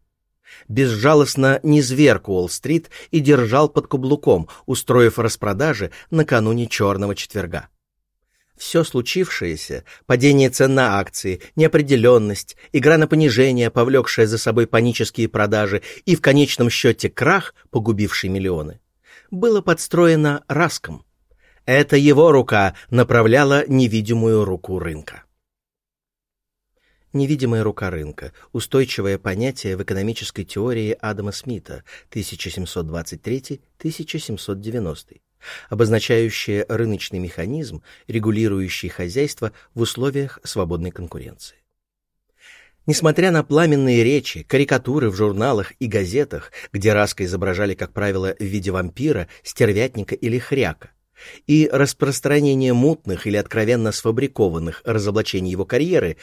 Безжалостно низверг Уолл-стрит и держал под каблуком, устроив распродажи накануне черного четверга. Все случившееся, падение цен на акции, неопределенность, игра на понижение, повлекшая за собой панические продажи и в конечном счете крах, погубивший миллионы, было подстроено Раском. Это его рука направляла невидимую руку рынка. Невидимая рука рынка – устойчивое понятие в экономической теории Адама Смита 1723-1790 обозначающее рыночный механизм, регулирующий хозяйство в условиях свободной конкуренции. Несмотря на пламенные речи, карикатуры в журналах и газетах, где Раска изображали, как правило, в виде вампира, стервятника или хряка, и распространение мутных или откровенно сфабрикованных разоблачений его карьеры,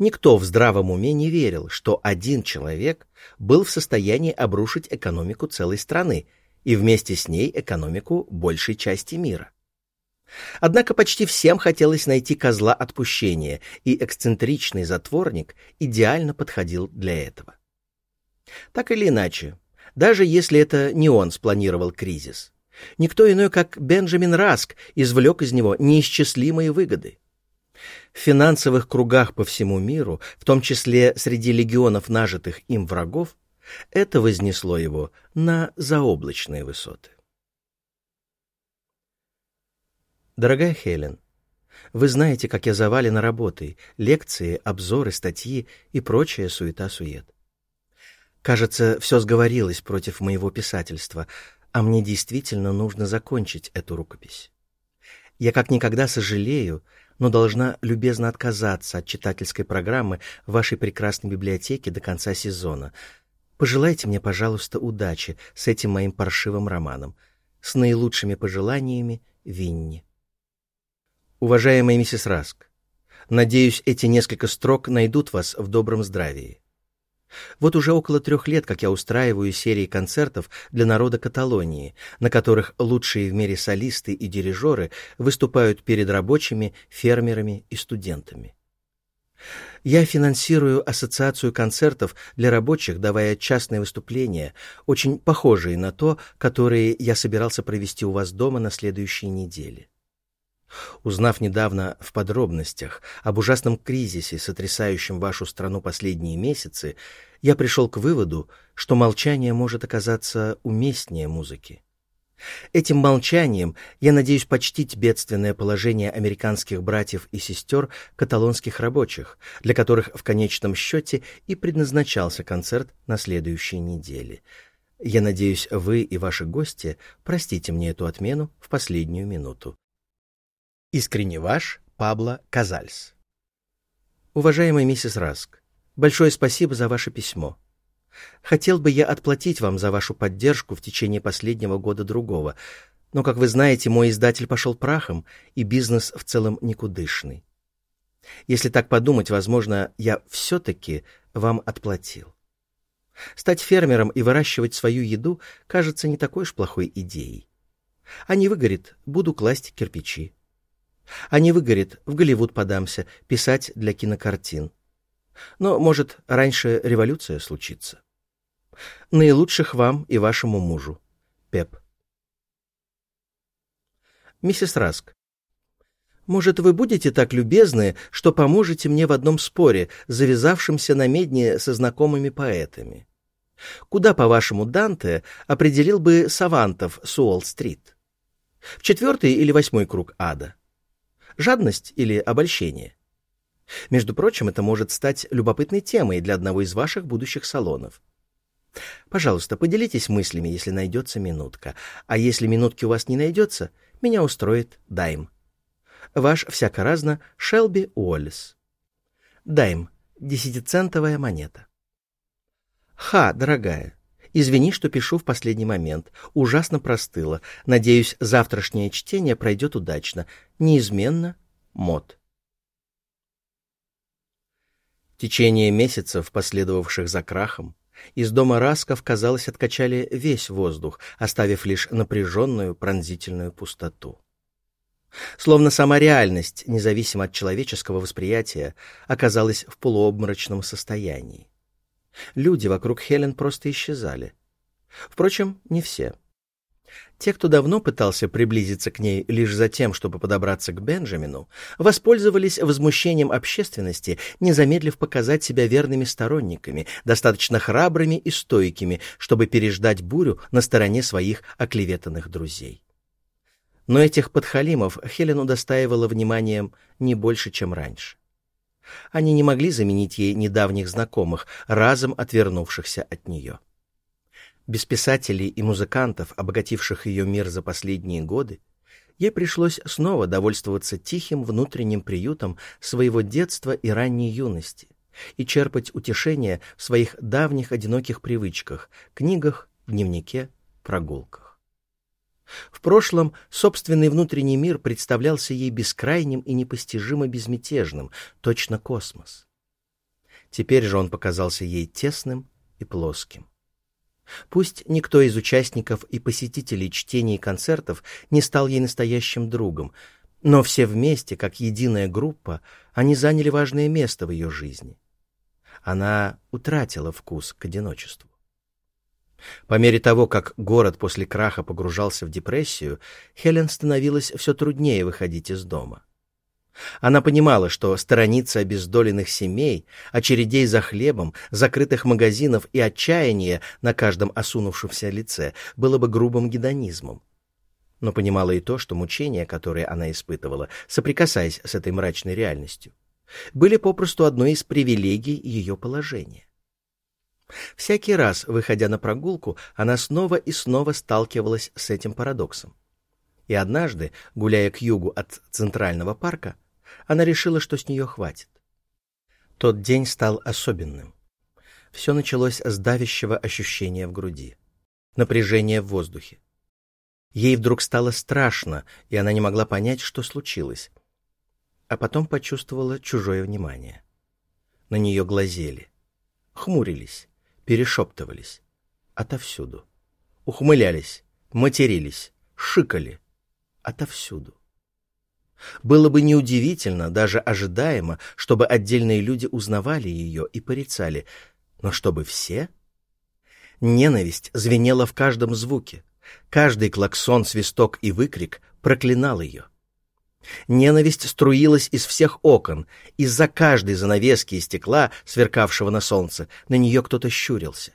никто в здравом уме не верил, что один человек был в состоянии обрушить экономику целой страны – и вместе с ней экономику большей части мира. Однако почти всем хотелось найти козла отпущения, и эксцентричный затворник идеально подходил для этого. Так или иначе, даже если это не он спланировал кризис, Никто иной, как Бенджамин Раск, извлек из него неисчислимые выгоды. В финансовых кругах по всему миру, в том числе среди легионов нажитых им врагов, это вознесло его на заоблачные высоты. Дорогая Хелен, вы знаете, как я завалена работой, лекции, обзоры, статьи и прочая суета-сует. Кажется, все сговорилось против моего писательства, а мне действительно нужно закончить эту рукопись. Я как никогда сожалею, но должна любезно отказаться от читательской программы вашей прекрасной библиотеке до конца сезона. Пожелайте мне, пожалуйста, удачи с этим моим паршивым романом. С наилучшими пожеланиями, Винни. Уважаемая миссис Раск, надеюсь, эти несколько строк найдут вас в добром здравии. Вот уже около трех лет, как я устраиваю серии концертов для народа Каталонии, на которых лучшие в мире солисты и дирижеры выступают перед рабочими, фермерами и студентами. Я финансирую ассоциацию концертов для рабочих, давая частные выступления, очень похожие на то, которые я собирался провести у вас дома на следующей неделе. Узнав недавно в подробностях об ужасном кризисе, сотрясающем вашу страну последние месяцы, я пришел к выводу, что молчание может оказаться уместнее музыки. Этим молчанием я надеюсь почтить бедственное положение американских братьев и сестер каталонских рабочих, для которых в конечном счете и предназначался концерт на следующей неделе. Я надеюсь, вы и ваши гости простите мне эту отмену в последнюю минуту. Искренне ваш, Пабло Казальс. Уважаемая миссис Раск, большое спасибо за ваше письмо. Хотел бы я отплатить вам за вашу поддержку в течение последнего года-другого, но, как вы знаете, мой издатель пошел прахом, и бизнес в целом никудышный. Если так подумать, возможно, я все-таки вам отплатил. Стать фермером и выращивать свою еду кажется не такой уж плохой идеей. А не выгорит, буду класть кирпичи. А не выгорит, в Голливуд подамся, писать для кинокартин. Но, может, раньше революция случится. Наилучших вам и вашему мужу. Пеп. Миссис Раск, может, вы будете так любезны, что поможете мне в одном споре, завязавшемся на медне со знакомыми поэтами? Куда, по-вашему, Данте определил бы Савантов с Уолл-стрит? В четвертый или восьмой круг ада? Жадность или обольщение? Между прочим, это может стать любопытной темой для одного из ваших будущих салонов. Пожалуйста, поделитесь мыслями, если найдется минутка. А если минутки у вас не найдется, меня устроит дайм. Ваш всяко разно Шелби Уоллес. Дайм. Десятицентовая монета. Ха, дорогая, Извини, что пишу в последний момент. Ужасно простыло. Надеюсь, завтрашнее чтение пройдет удачно. Неизменно мод. В течение месяцев, последовавших за крахом, из дома Расков, казалось, откачали весь воздух, оставив лишь напряженную пронзительную пустоту. Словно сама реальность, независимо от человеческого восприятия, оказалась в полуобморочном состоянии. Люди вокруг Хелен просто исчезали. Впрочем, не все. Те, кто давно пытался приблизиться к ней лишь за тем, чтобы подобраться к Бенджамину, воспользовались возмущением общественности, не замедлив показать себя верными сторонниками, достаточно храбрыми и стойкими, чтобы переждать бурю на стороне своих оклеветанных друзей. Но этих подхалимов Хелен удостаивала вниманием не больше, чем раньше. Они не могли заменить ей недавних знакомых, разом отвернувшихся от нее. Без писателей и музыкантов, обогативших ее мир за последние годы, ей пришлось снова довольствоваться тихим внутренним приютом своего детства и ранней юности и черпать утешение в своих давних одиноких привычках, книгах, дневнике, прогулках. В прошлом собственный внутренний мир представлялся ей бескрайним и непостижимо безмятежным, точно космос. Теперь же он показался ей тесным и плоским. Пусть никто из участников и посетителей чтений и концертов не стал ей настоящим другом, но все вместе, как единая группа, они заняли важное место в ее жизни. Она утратила вкус к одиночеству. По мере того, как город после краха погружался в депрессию, Хелен становилось все труднее выходить из дома. Она понимала, что сторониться обездоленных семей, очередей за хлебом, закрытых магазинов и отчаяния на каждом осунувшемся лице было бы грубым гедонизмом. Но понимала и то, что мучения, которые она испытывала, соприкасаясь с этой мрачной реальностью, были попросту одной из привилегий ее положения. Всякий раз, выходя на прогулку, она снова и снова сталкивалась с этим парадоксом. И однажды, гуляя к югу от Центрального парка, она решила, что с нее хватит. Тот день стал особенным. Все началось с давящего ощущения в груди, напряжения в воздухе. Ей вдруг стало страшно, и она не могла понять, что случилось. А потом почувствовала чужое внимание. На нее глазели, хмурились, перешептывались. Отовсюду. Ухмылялись, матерились, шикали. Отовсюду. Было бы неудивительно, даже ожидаемо, чтобы отдельные люди узнавали ее и порицали, но чтобы все? Ненависть звенела в каждом звуке. Каждый клаксон, свисток и выкрик проклинал ее. Ненависть струилась из всех окон, из-за каждой занавески и стекла, сверкавшего на солнце, на нее кто-то щурился.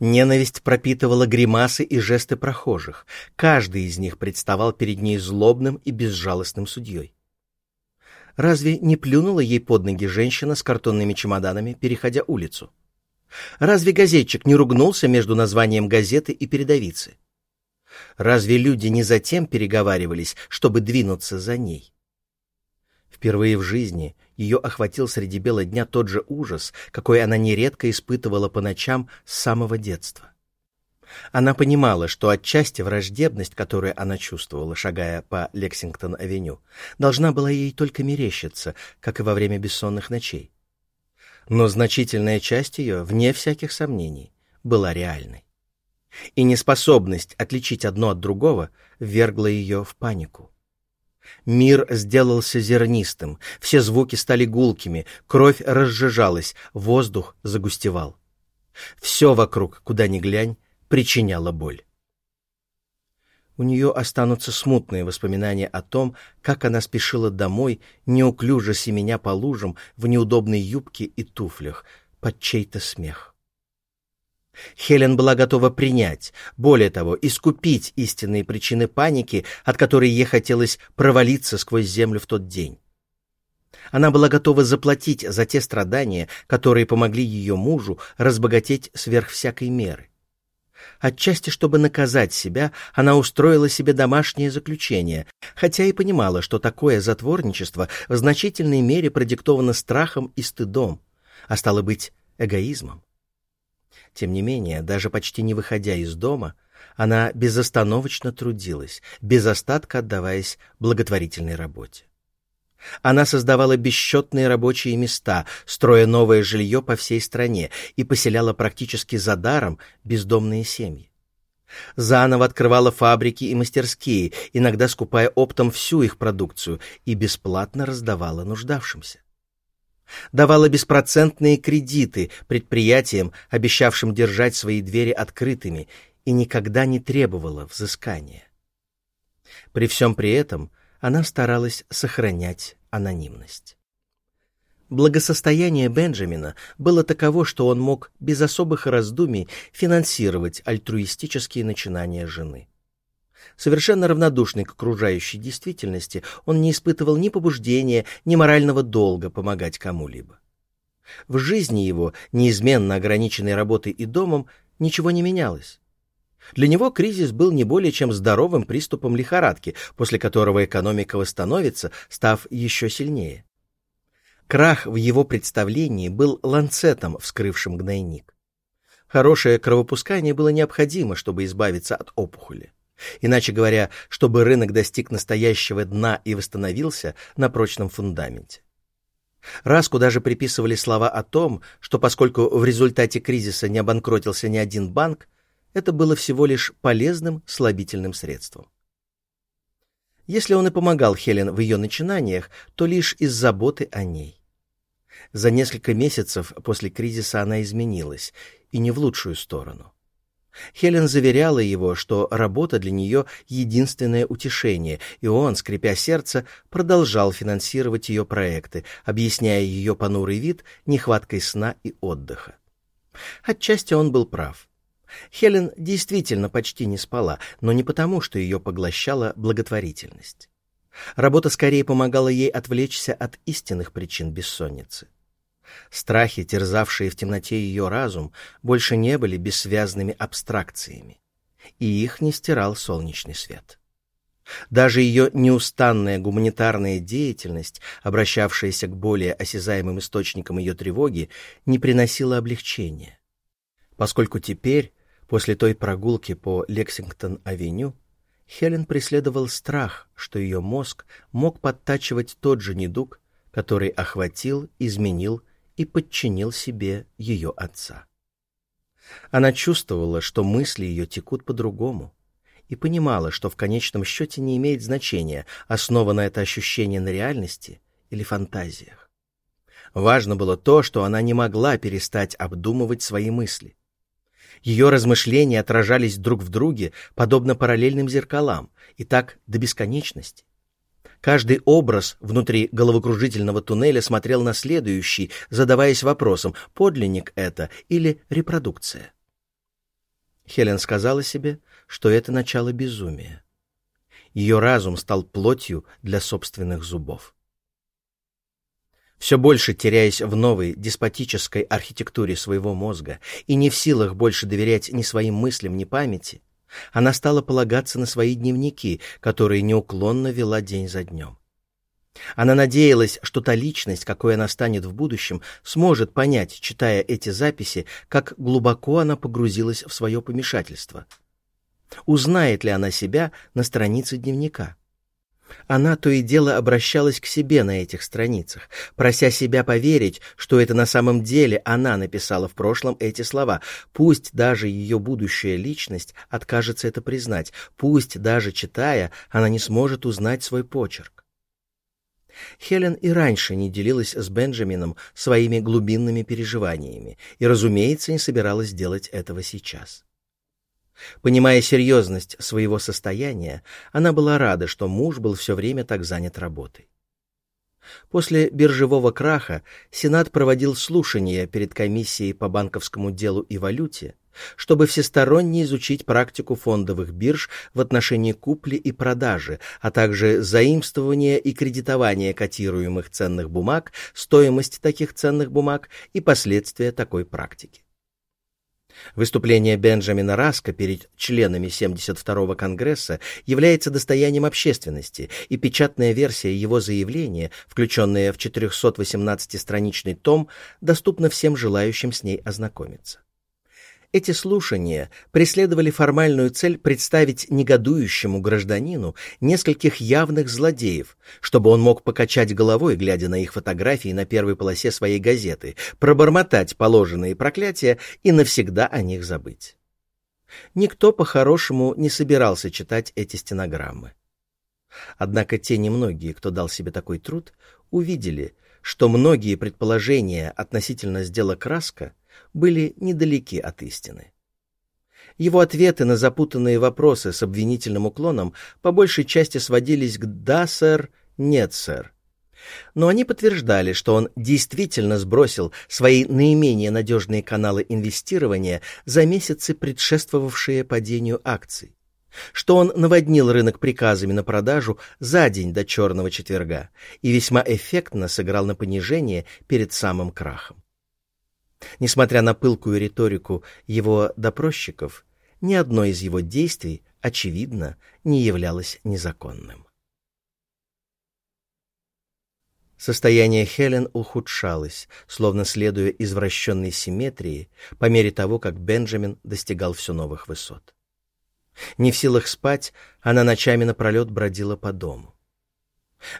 Ненависть пропитывала гримасы и жесты прохожих. Каждый из них представал перед ней злобным и безжалостным судьей. Разве не плюнула ей под ноги женщина с картонными чемоданами, переходя улицу? Разве газетчик не ругнулся между названием газеты и передовицы? Разве люди не затем переговаривались, чтобы двинуться за ней? Впервые в жизни ее охватил среди бела дня тот же ужас, какой она нередко испытывала по ночам с самого детства. Она понимала, что отчасти враждебность, которую она чувствовала, шагая по Лексингтон-авеню, должна была ей только мерещиться, как и во время бессонных ночей. Но значительная часть ее, вне всяких сомнений, была реальной. И неспособность отличить одно от другого ввергла ее в панику. Мир сделался зернистым, все звуки стали гулкими, кровь разжижалась, воздух загустевал. Все вокруг, куда ни глянь, причиняло боль. У нее останутся смутные воспоминания о том, как она спешила домой, неуклюже семеня по лужам в неудобной юбке и туфлях, под чей-то смех. Хелен была готова принять, более того, искупить истинные причины паники, от которой ей хотелось провалиться сквозь землю в тот день. Она была готова заплатить за те страдания, которые помогли ее мужу разбогатеть сверх всякой меры. Отчасти, чтобы наказать себя, она устроила себе домашнее заключение, хотя и понимала, что такое затворничество в значительной мере продиктовано страхом и стыдом, а стало быть, эгоизмом. Тем не менее, даже почти не выходя из дома, она безостановочно трудилась, без остатка отдаваясь благотворительной работе. Она создавала бесчетные рабочие места, строя новое жилье по всей стране и поселяла практически за даром бездомные семьи. Заново открывала фабрики и мастерские, иногда скупая оптом всю их продукцию, и бесплатно раздавала нуждавшимся давала беспроцентные кредиты предприятиям, обещавшим держать свои двери открытыми, и никогда не требовала взыскания. При всем при этом она старалась сохранять анонимность. Благосостояние Бенджамина было таково, что он мог без особых раздумий финансировать альтруистические начинания жены. Совершенно равнодушный к окружающей действительности, он не испытывал ни побуждения, ни морального долга помогать кому-либо. В жизни его, неизменно ограниченной работой и домом, ничего не менялось. Для него кризис был не более чем здоровым приступом лихорадки, после которого экономика восстановится, став еще сильнее. Крах в его представлении был ланцетом, вскрывшим гнойник. Хорошее кровопускание было необходимо, чтобы избавиться от опухоли. Иначе говоря, чтобы рынок достиг настоящего дна и восстановился на прочном фундаменте. Раску даже приписывали слова о том, что поскольку в результате кризиса не обанкротился ни один банк, это было всего лишь полезным слабительным средством. Если он и помогал Хелен в ее начинаниях, то лишь из заботы о ней. За несколько месяцев после кризиса она изменилась, и не в лучшую сторону. Хелен заверяла его, что работа для нее — единственное утешение, и он, скрипя сердце, продолжал финансировать ее проекты, объясняя ее понурый вид нехваткой сна и отдыха. Отчасти он был прав. Хелен действительно почти не спала, но не потому, что ее поглощала благотворительность. Работа скорее помогала ей отвлечься от истинных причин бессонницы. Страхи, терзавшие в темноте ее разум, больше не были бессвязными абстракциями, и их не стирал солнечный свет. Даже ее неустанная гуманитарная деятельность, обращавшаяся к более осязаемым источникам ее тревоги, не приносила облегчения. Поскольку теперь, после той прогулки по Лексингтон-авеню, Хелен преследовал страх, что ее мозг мог подтачивать тот же недуг, который охватил, изменил и подчинил себе ее отца. Она чувствовала, что мысли ее текут по-другому, и понимала, что в конечном счете не имеет значения, основано это ощущение на реальности или фантазиях. Важно было то, что она не могла перестать обдумывать свои мысли. Ее размышления отражались друг в друге, подобно параллельным зеркалам, и так до бесконечности. Каждый образ внутри головокружительного туннеля смотрел на следующий, задаваясь вопросом, подлинник это или репродукция. Хелен сказала себе, что это начало безумия. Ее разум стал плотью для собственных зубов. Все больше теряясь в новой деспотической архитектуре своего мозга и не в силах больше доверять ни своим мыслям, ни памяти, она стала полагаться на свои дневники, которые неуклонно вела день за днем. Она надеялась, что та личность, какой она станет в будущем, сможет понять, читая эти записи, как глубоко она погрузилась в свое помешательство. Узнает ли она себя на странице дневника? Она то и дело обращалась к себе на этих страницах, прося себя поверить, что это на самом деле она написала в прошлом эти слова. Пусть даже ее будущая личность откажется это признать, пусть даже читая, она не сможет узнать свой почерк. Хелен и раньше не делилась с Бенджамином своими глубинными переживаниями и, разумеется, не собиралась делать этого сейчас. Понимая серьезность своего состояния, она была рада, что муж был все время так занят работой. После биржевого краха Сенат проводил слушания перед комиссией по банковскому делу и валюте, чтобы всесторонне изучить практику фондовых бирж в отношении купли и продажи, а также заимствования и кредитования котируемых ценных бумаг, стоимость таких ценных бумаг и последствия такой практики. Выступление Бенджамина Раска перед членами 72-го Конгресса является достоянием общественности, и печатная версия его заявления, включенная в 418-страничный том, доступна всем желающим с ней ознакомиться. Эти слушания преследовали формальную цель представить негодующему гражданину нескольких явных злодеев, чтобы он мог покачать головой, глядя на их фотографии на первой полосе своей газеты, пробормотать положенные проклятия и навсегда о них забыть. Никто по-хорошему не собирался читать эти стенограммы. Однако те немногие, кто дал себе такой труд, увидели, что многие предположения относительно сделок Раска были недалеки от истины. Его ответы на запутанные вопросы с обвинительным уклоном по большей части сводились к «да, сэр», «нет, сэр». Но они подтверждали, что он действительно сбросил свои наименее надежные каналы инвестирования за месяцы, предшествовавшие падению акций, что он наводнил рынок приказами на продажу за день до черного четверга и весьма эффектно сыграл на понижение перед самым крахом. Несмотря на пылкую риторику его допросчиков, ни одно из его действий, очевидно, не являлось незаконным. Состояние Хелен ухудшалось, словно следуя извращенной симметрии, по мере того, как Бенджамин достигал все новых высот. Не в силах спать, она ночами напролет бродила по дому.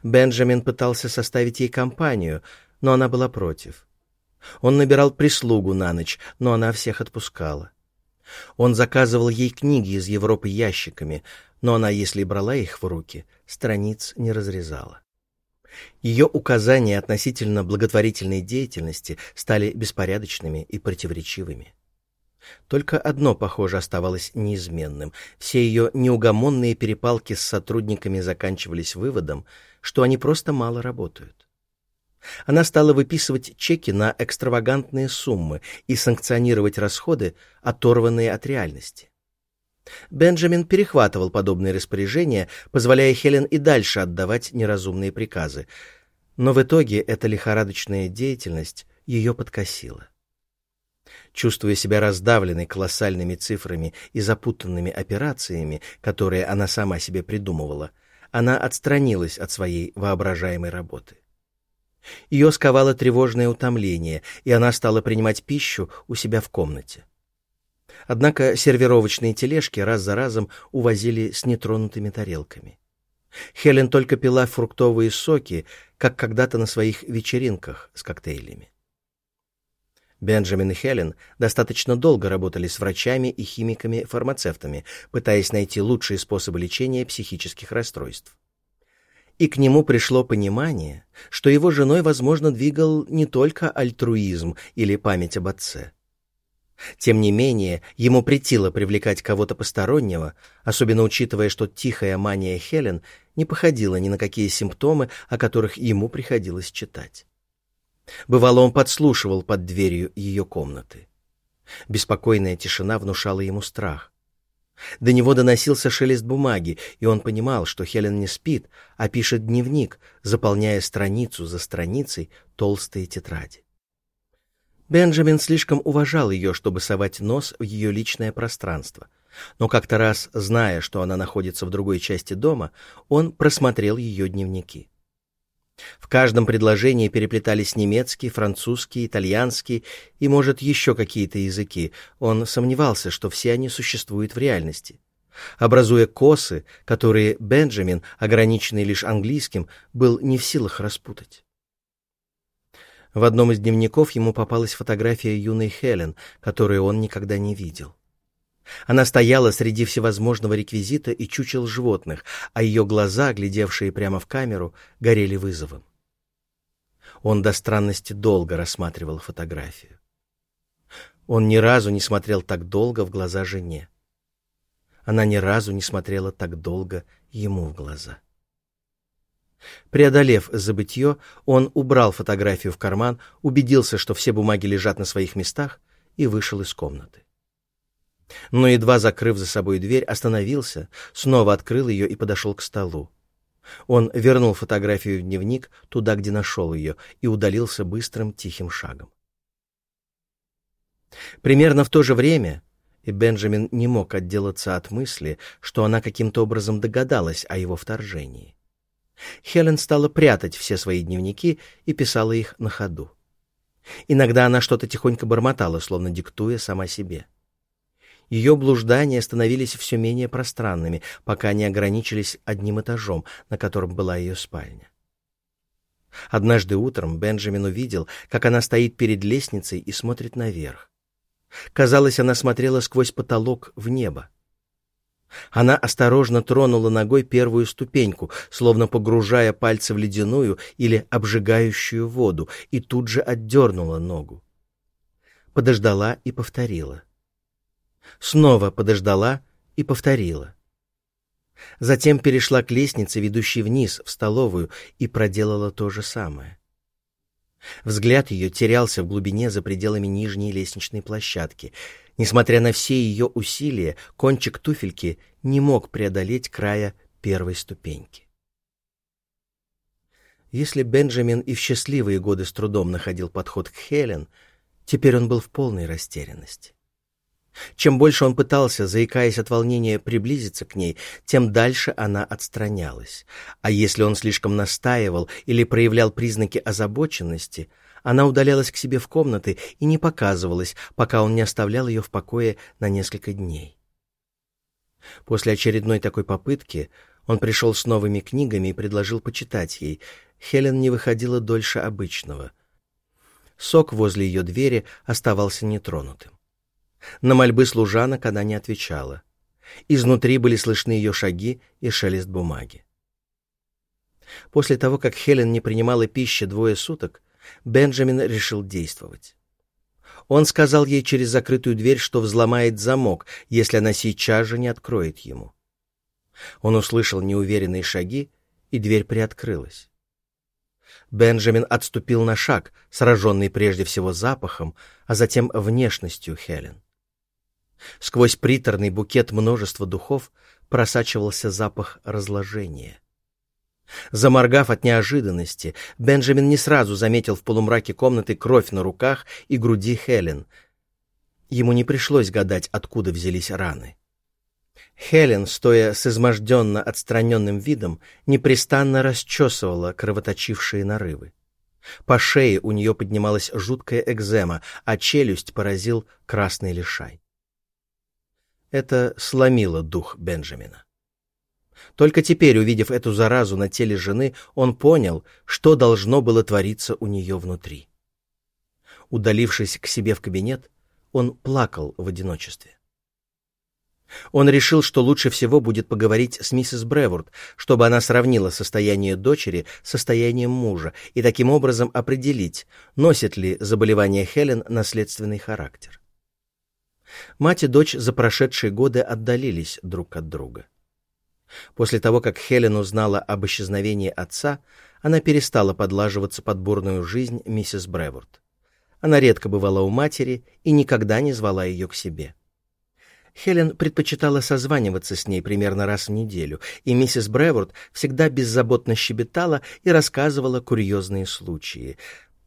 Бенджамин пытался составить ей компанию, но она была против. Он набирал прислугу на ночь, но она всех отпускала. Он заказывал ей книги из Европы ящиками, но она, если брала их в руки, страниц не разрезала. Ее указания относительно благотворительной деятельности стали беспорядочными и противоречивыми. Только одно, похоже, оставалось неизменным. Все ее неугомонные перепалки с сотрудниками заканчивались выводом, что они просто мало работают. Она стала выписывать чеки на экстравагантные суммы и санкционировать расходы, оторванные от реальности. Бенджамин перехватывал подобные распоряжения, позволяя Хелен и дальше отдавать неразумные приказы, но в итоге эта лихорадочная деятельность ее подкосила. Чувствуя себя раздавленной колоссальными цифрами и запутанными операциями, которые она сама себе придумывала, она отстранилась от своей воображаемой работы. Ее сковало тревожное утомление, и она стала принимать пищу у себя в комнате. Однако сервировочные тележки раз за разом увозили с нетронутыми тарелками. Хелен только пила фруктовые соки, как когда-то на своих вечеринках с коктейлями. Бенджамин и Хелен достаточно долго работали с врачами и химиками-фармацевтами, пытаясь найти лучшие способы лечения психических расстройств. И к нему пришло понимание, что его женой, возможно, двигал не только альтруизм или память об отце. Тем не менее, ему претило привлекать кого-то постороннего, особенно учитывая, что тихая мания Хелен не походила ни на какие симптомы, о которых ему приходилось читать. Бывало, он подслушивал под дверью ее комнаты. Беспокойная тишина внушала ему страх. До него доносился шелест бумаги, и он понимал, что Хелен не спит, а пишет дневник, заполняя страницу за страницей толстые тетради. Бенджамин слишком уважал ее, чтобы совать нос в ее личное пространство. Но как-то раз, зная, что она находится в другой части дома, он просмотрел ее дневники. В каждом предложении переплетались немецкий, французский, итальянский и, может, еще какие-то языки. Он сомневался, что все они существуют в реальности. Образуя косы, которые Бенджамин, ограниченный лишь английским, был не в силах распутать. В одном из дневников ему попалась фотография юной Хелен, которую он никогда не видел. Она стояла среди всевозможного реквизита и чучел животных, а ее глаза, глядевшие прямо в камеру, горели вызовом. Он до странности долго рассматривал фотографию. Он ни разу не смотрел так долго в глаза жене. Она ни разу не смотрела так долго ему в глаза. Преодолев забытье, он убрал фотографию в карман, убедился, что все бумаги лежат на своих местах, и вышел из комнаты но, едва закрыв за собой дверь, остановился, снова открыл ее и подошел к столу. Он вернул фотографию в дневник туда, где нашел ее, и удалился быстрым тихим шагом. Примерно в то же время, и Бенджамин не мог отделаться от мысли, что она каким-то образом догадалась о его вторжении. Хелен стала прятать все свои дневники и писала их на ходу. Иногда она что-то тихонько бормотала, словно диктуя сама себе. — ее блуждания становились все менее пространными, пока не ограничились одним этажом, на котором была ее спальня. Однажды утром Бенджамин увидел, как она стоит перед лестницей и смотрит наверх. Казалось, она смотрела сквозь потолок в небо. Она осторожно тронула ногой первую ступеньку, словно погружая пальцы в ледяную или обжигающую воду, и тут же отдернула ногу. Подождала и повторила снова подождала и повторила. Затем перешла к лестнице, ведущей вниз, в столовую, и проделала то же самое. Взгляд ее терялся в глубине за пределами нижней лестничной площадки. Несмотря на все ее усилия, кончик туфельки не мог преодолеть края первой ступеньки. Если Бенджамин и в счастливые годы с трудом находил подход к Хелен, теперь он был в полной растерянности. Чем больше он пытался, заикаясь от волнения, приблизиться к ней, тем дальше она отстранялась. А если он слишком настаивал или проявлял признаки озабоченности, она удалялась к себе в комнаты и не показывалась, пока он не оставлял ее в покое на несколько дней. После очередной такой попытки он пришел с новыми книгами и предложил почитать ей. Хелен не выходила дольше обычного. Сок возле ее двери оставался нетронутым. На мольбы служанок она не отвечала. Изнутри были слышны ее шаги и шелест бумаги. После того, как Хелен не принимала пищи двое суток, Бенджамин решил действовать. Он сказал ей через закрытую дверь, что взломает замок, если она сейчас же не откроет ему. Он услышал неуверенные шаги, и дверь приоткрылась. Бенджамин отступил на шаг, сраженный прежде всего запахом, а затем внешностью Хелен. Сквозь приторный букет множества духов просачивался запах разложения. Заморгав от неожиданности, Бенджамин не сразу заметил в полумраке комнаты кровь на руках и груди Хелен. Ему не пришлось гадать, откуда взялись раны. Хелен, стоя с изможденно отстраненным видом, непрестанно расчесывала кровоточившие нарывы. По шее у нее поднималась жуткая экзема, а челюсть поразил красный лишай. Это сломило дух Бенджамина. Только теперь, увидев эту заразу на теле жены, он понял, что должно было твориться у нее внутри. Удалившись к себе в кабинет, он плакал в одиночестве. Он решил, что лучше всего будет поговорить с миссис Бреворд, чтобы она сравнила состояние дочери с состоянием мужа и таким образом определить, носит ли заболевание Хелен наследственный характер. Мать и дочь за прошедшие годы отдалились друг от друга. После того, как Хелен узнала об исчезновении отца, она перестала подлаживаться под бурную жизнь миссис Бреворд. Она редко бывала у матери и никогда не звала ее к себе. Хелен предпочитала созваниваться с ней примерно раз в неделю, и миссис Бреворд всегда беззаботно щебетала и рассказывала курьезные случаи.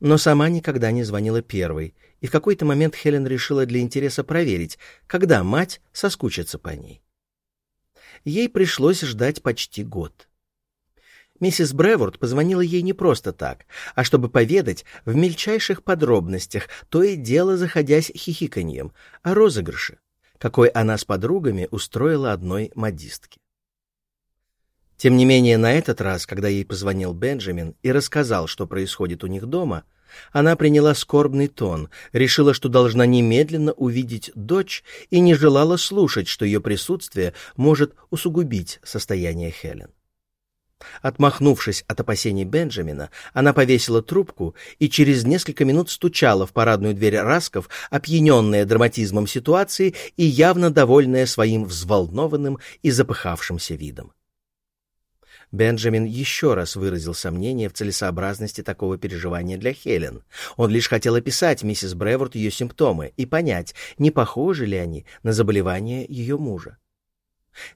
Но сама никогда не звонила первой, и в какой-то момент Хелен решила для интереса проверить, когда мать соскучится по ней. Ей пришлось ждать почти год. Миссис Бреворд позвонила ей не просто так, а чтобы поведать в мельчайших подробностях, то и дело заходясь хихиканьем, о розыгрыше какой она с подругами устроила одной модистке. Тем не менее, на этот раз, когда ей позвонил Бенджамин и рассказал, что происходит у них дома, она приняла скорбный тон, решила, что должна немедленно увидеть дочь и не желала слушать, что ее присутствие может усугубить состояние Хелен. Отмахнувшись от опасений Бенджамина, она повесила трубку и через несколько минут стучала в парадную дверь Расков, опьяненная драматизмом ситуации и явно довольная своим взволнованным и запыхавшимся видом. Бенджамин еще раз выразил сомнение в целесообразности такого переживания для Хелен. Он лишь хотел описать миссис Бреворд ее симптомы и понять, не похожи ли они на заболевания ее мужа.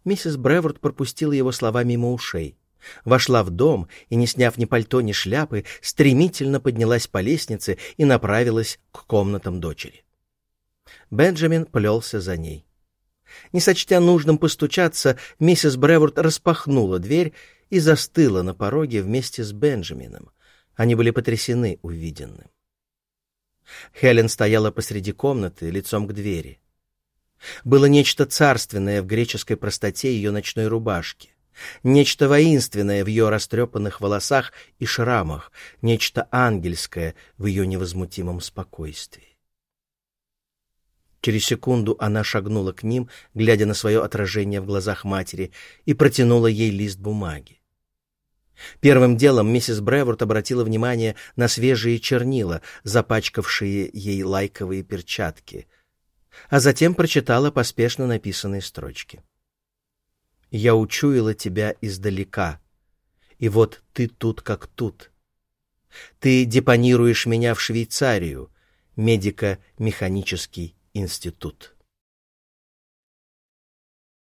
Миссис Бреворд пропустила его слова мимо ушей вошла в дом и, не сняв ни пальто, ни шляпы, стремительно поднялась по лестнице и направилась к комнатам дочери. Бенджамин плелся за ней. Не сочтя нужным постучаться, миссис Бреворд распахнула дверь и застыла на пороге вместе с Бенджамином. Они были потрясены увиденным. Хелен стояла посреди комнаты, лицом к двери. Было нечто царственное в греческой простоте ее ночной рубашки. Нечто воинственное в ее растрепанных волосах и шрамах, нечто ангельское в ее невозмутимом спокойствии. Через секунду она шагнула к ним, глядя на свое отражение в глазах матери, и протянула ей лист бумаги. Первым делом миссис Бреворд обратила внимание на свежие чернила, запачкавшие ей лайковые перчатки, а затем прочитала поспешно написанные строчки. — я учуяла тебя издалека, и вот ты тут как тут. Ты депонируешь меня в Швейцарию, медико-механический институт.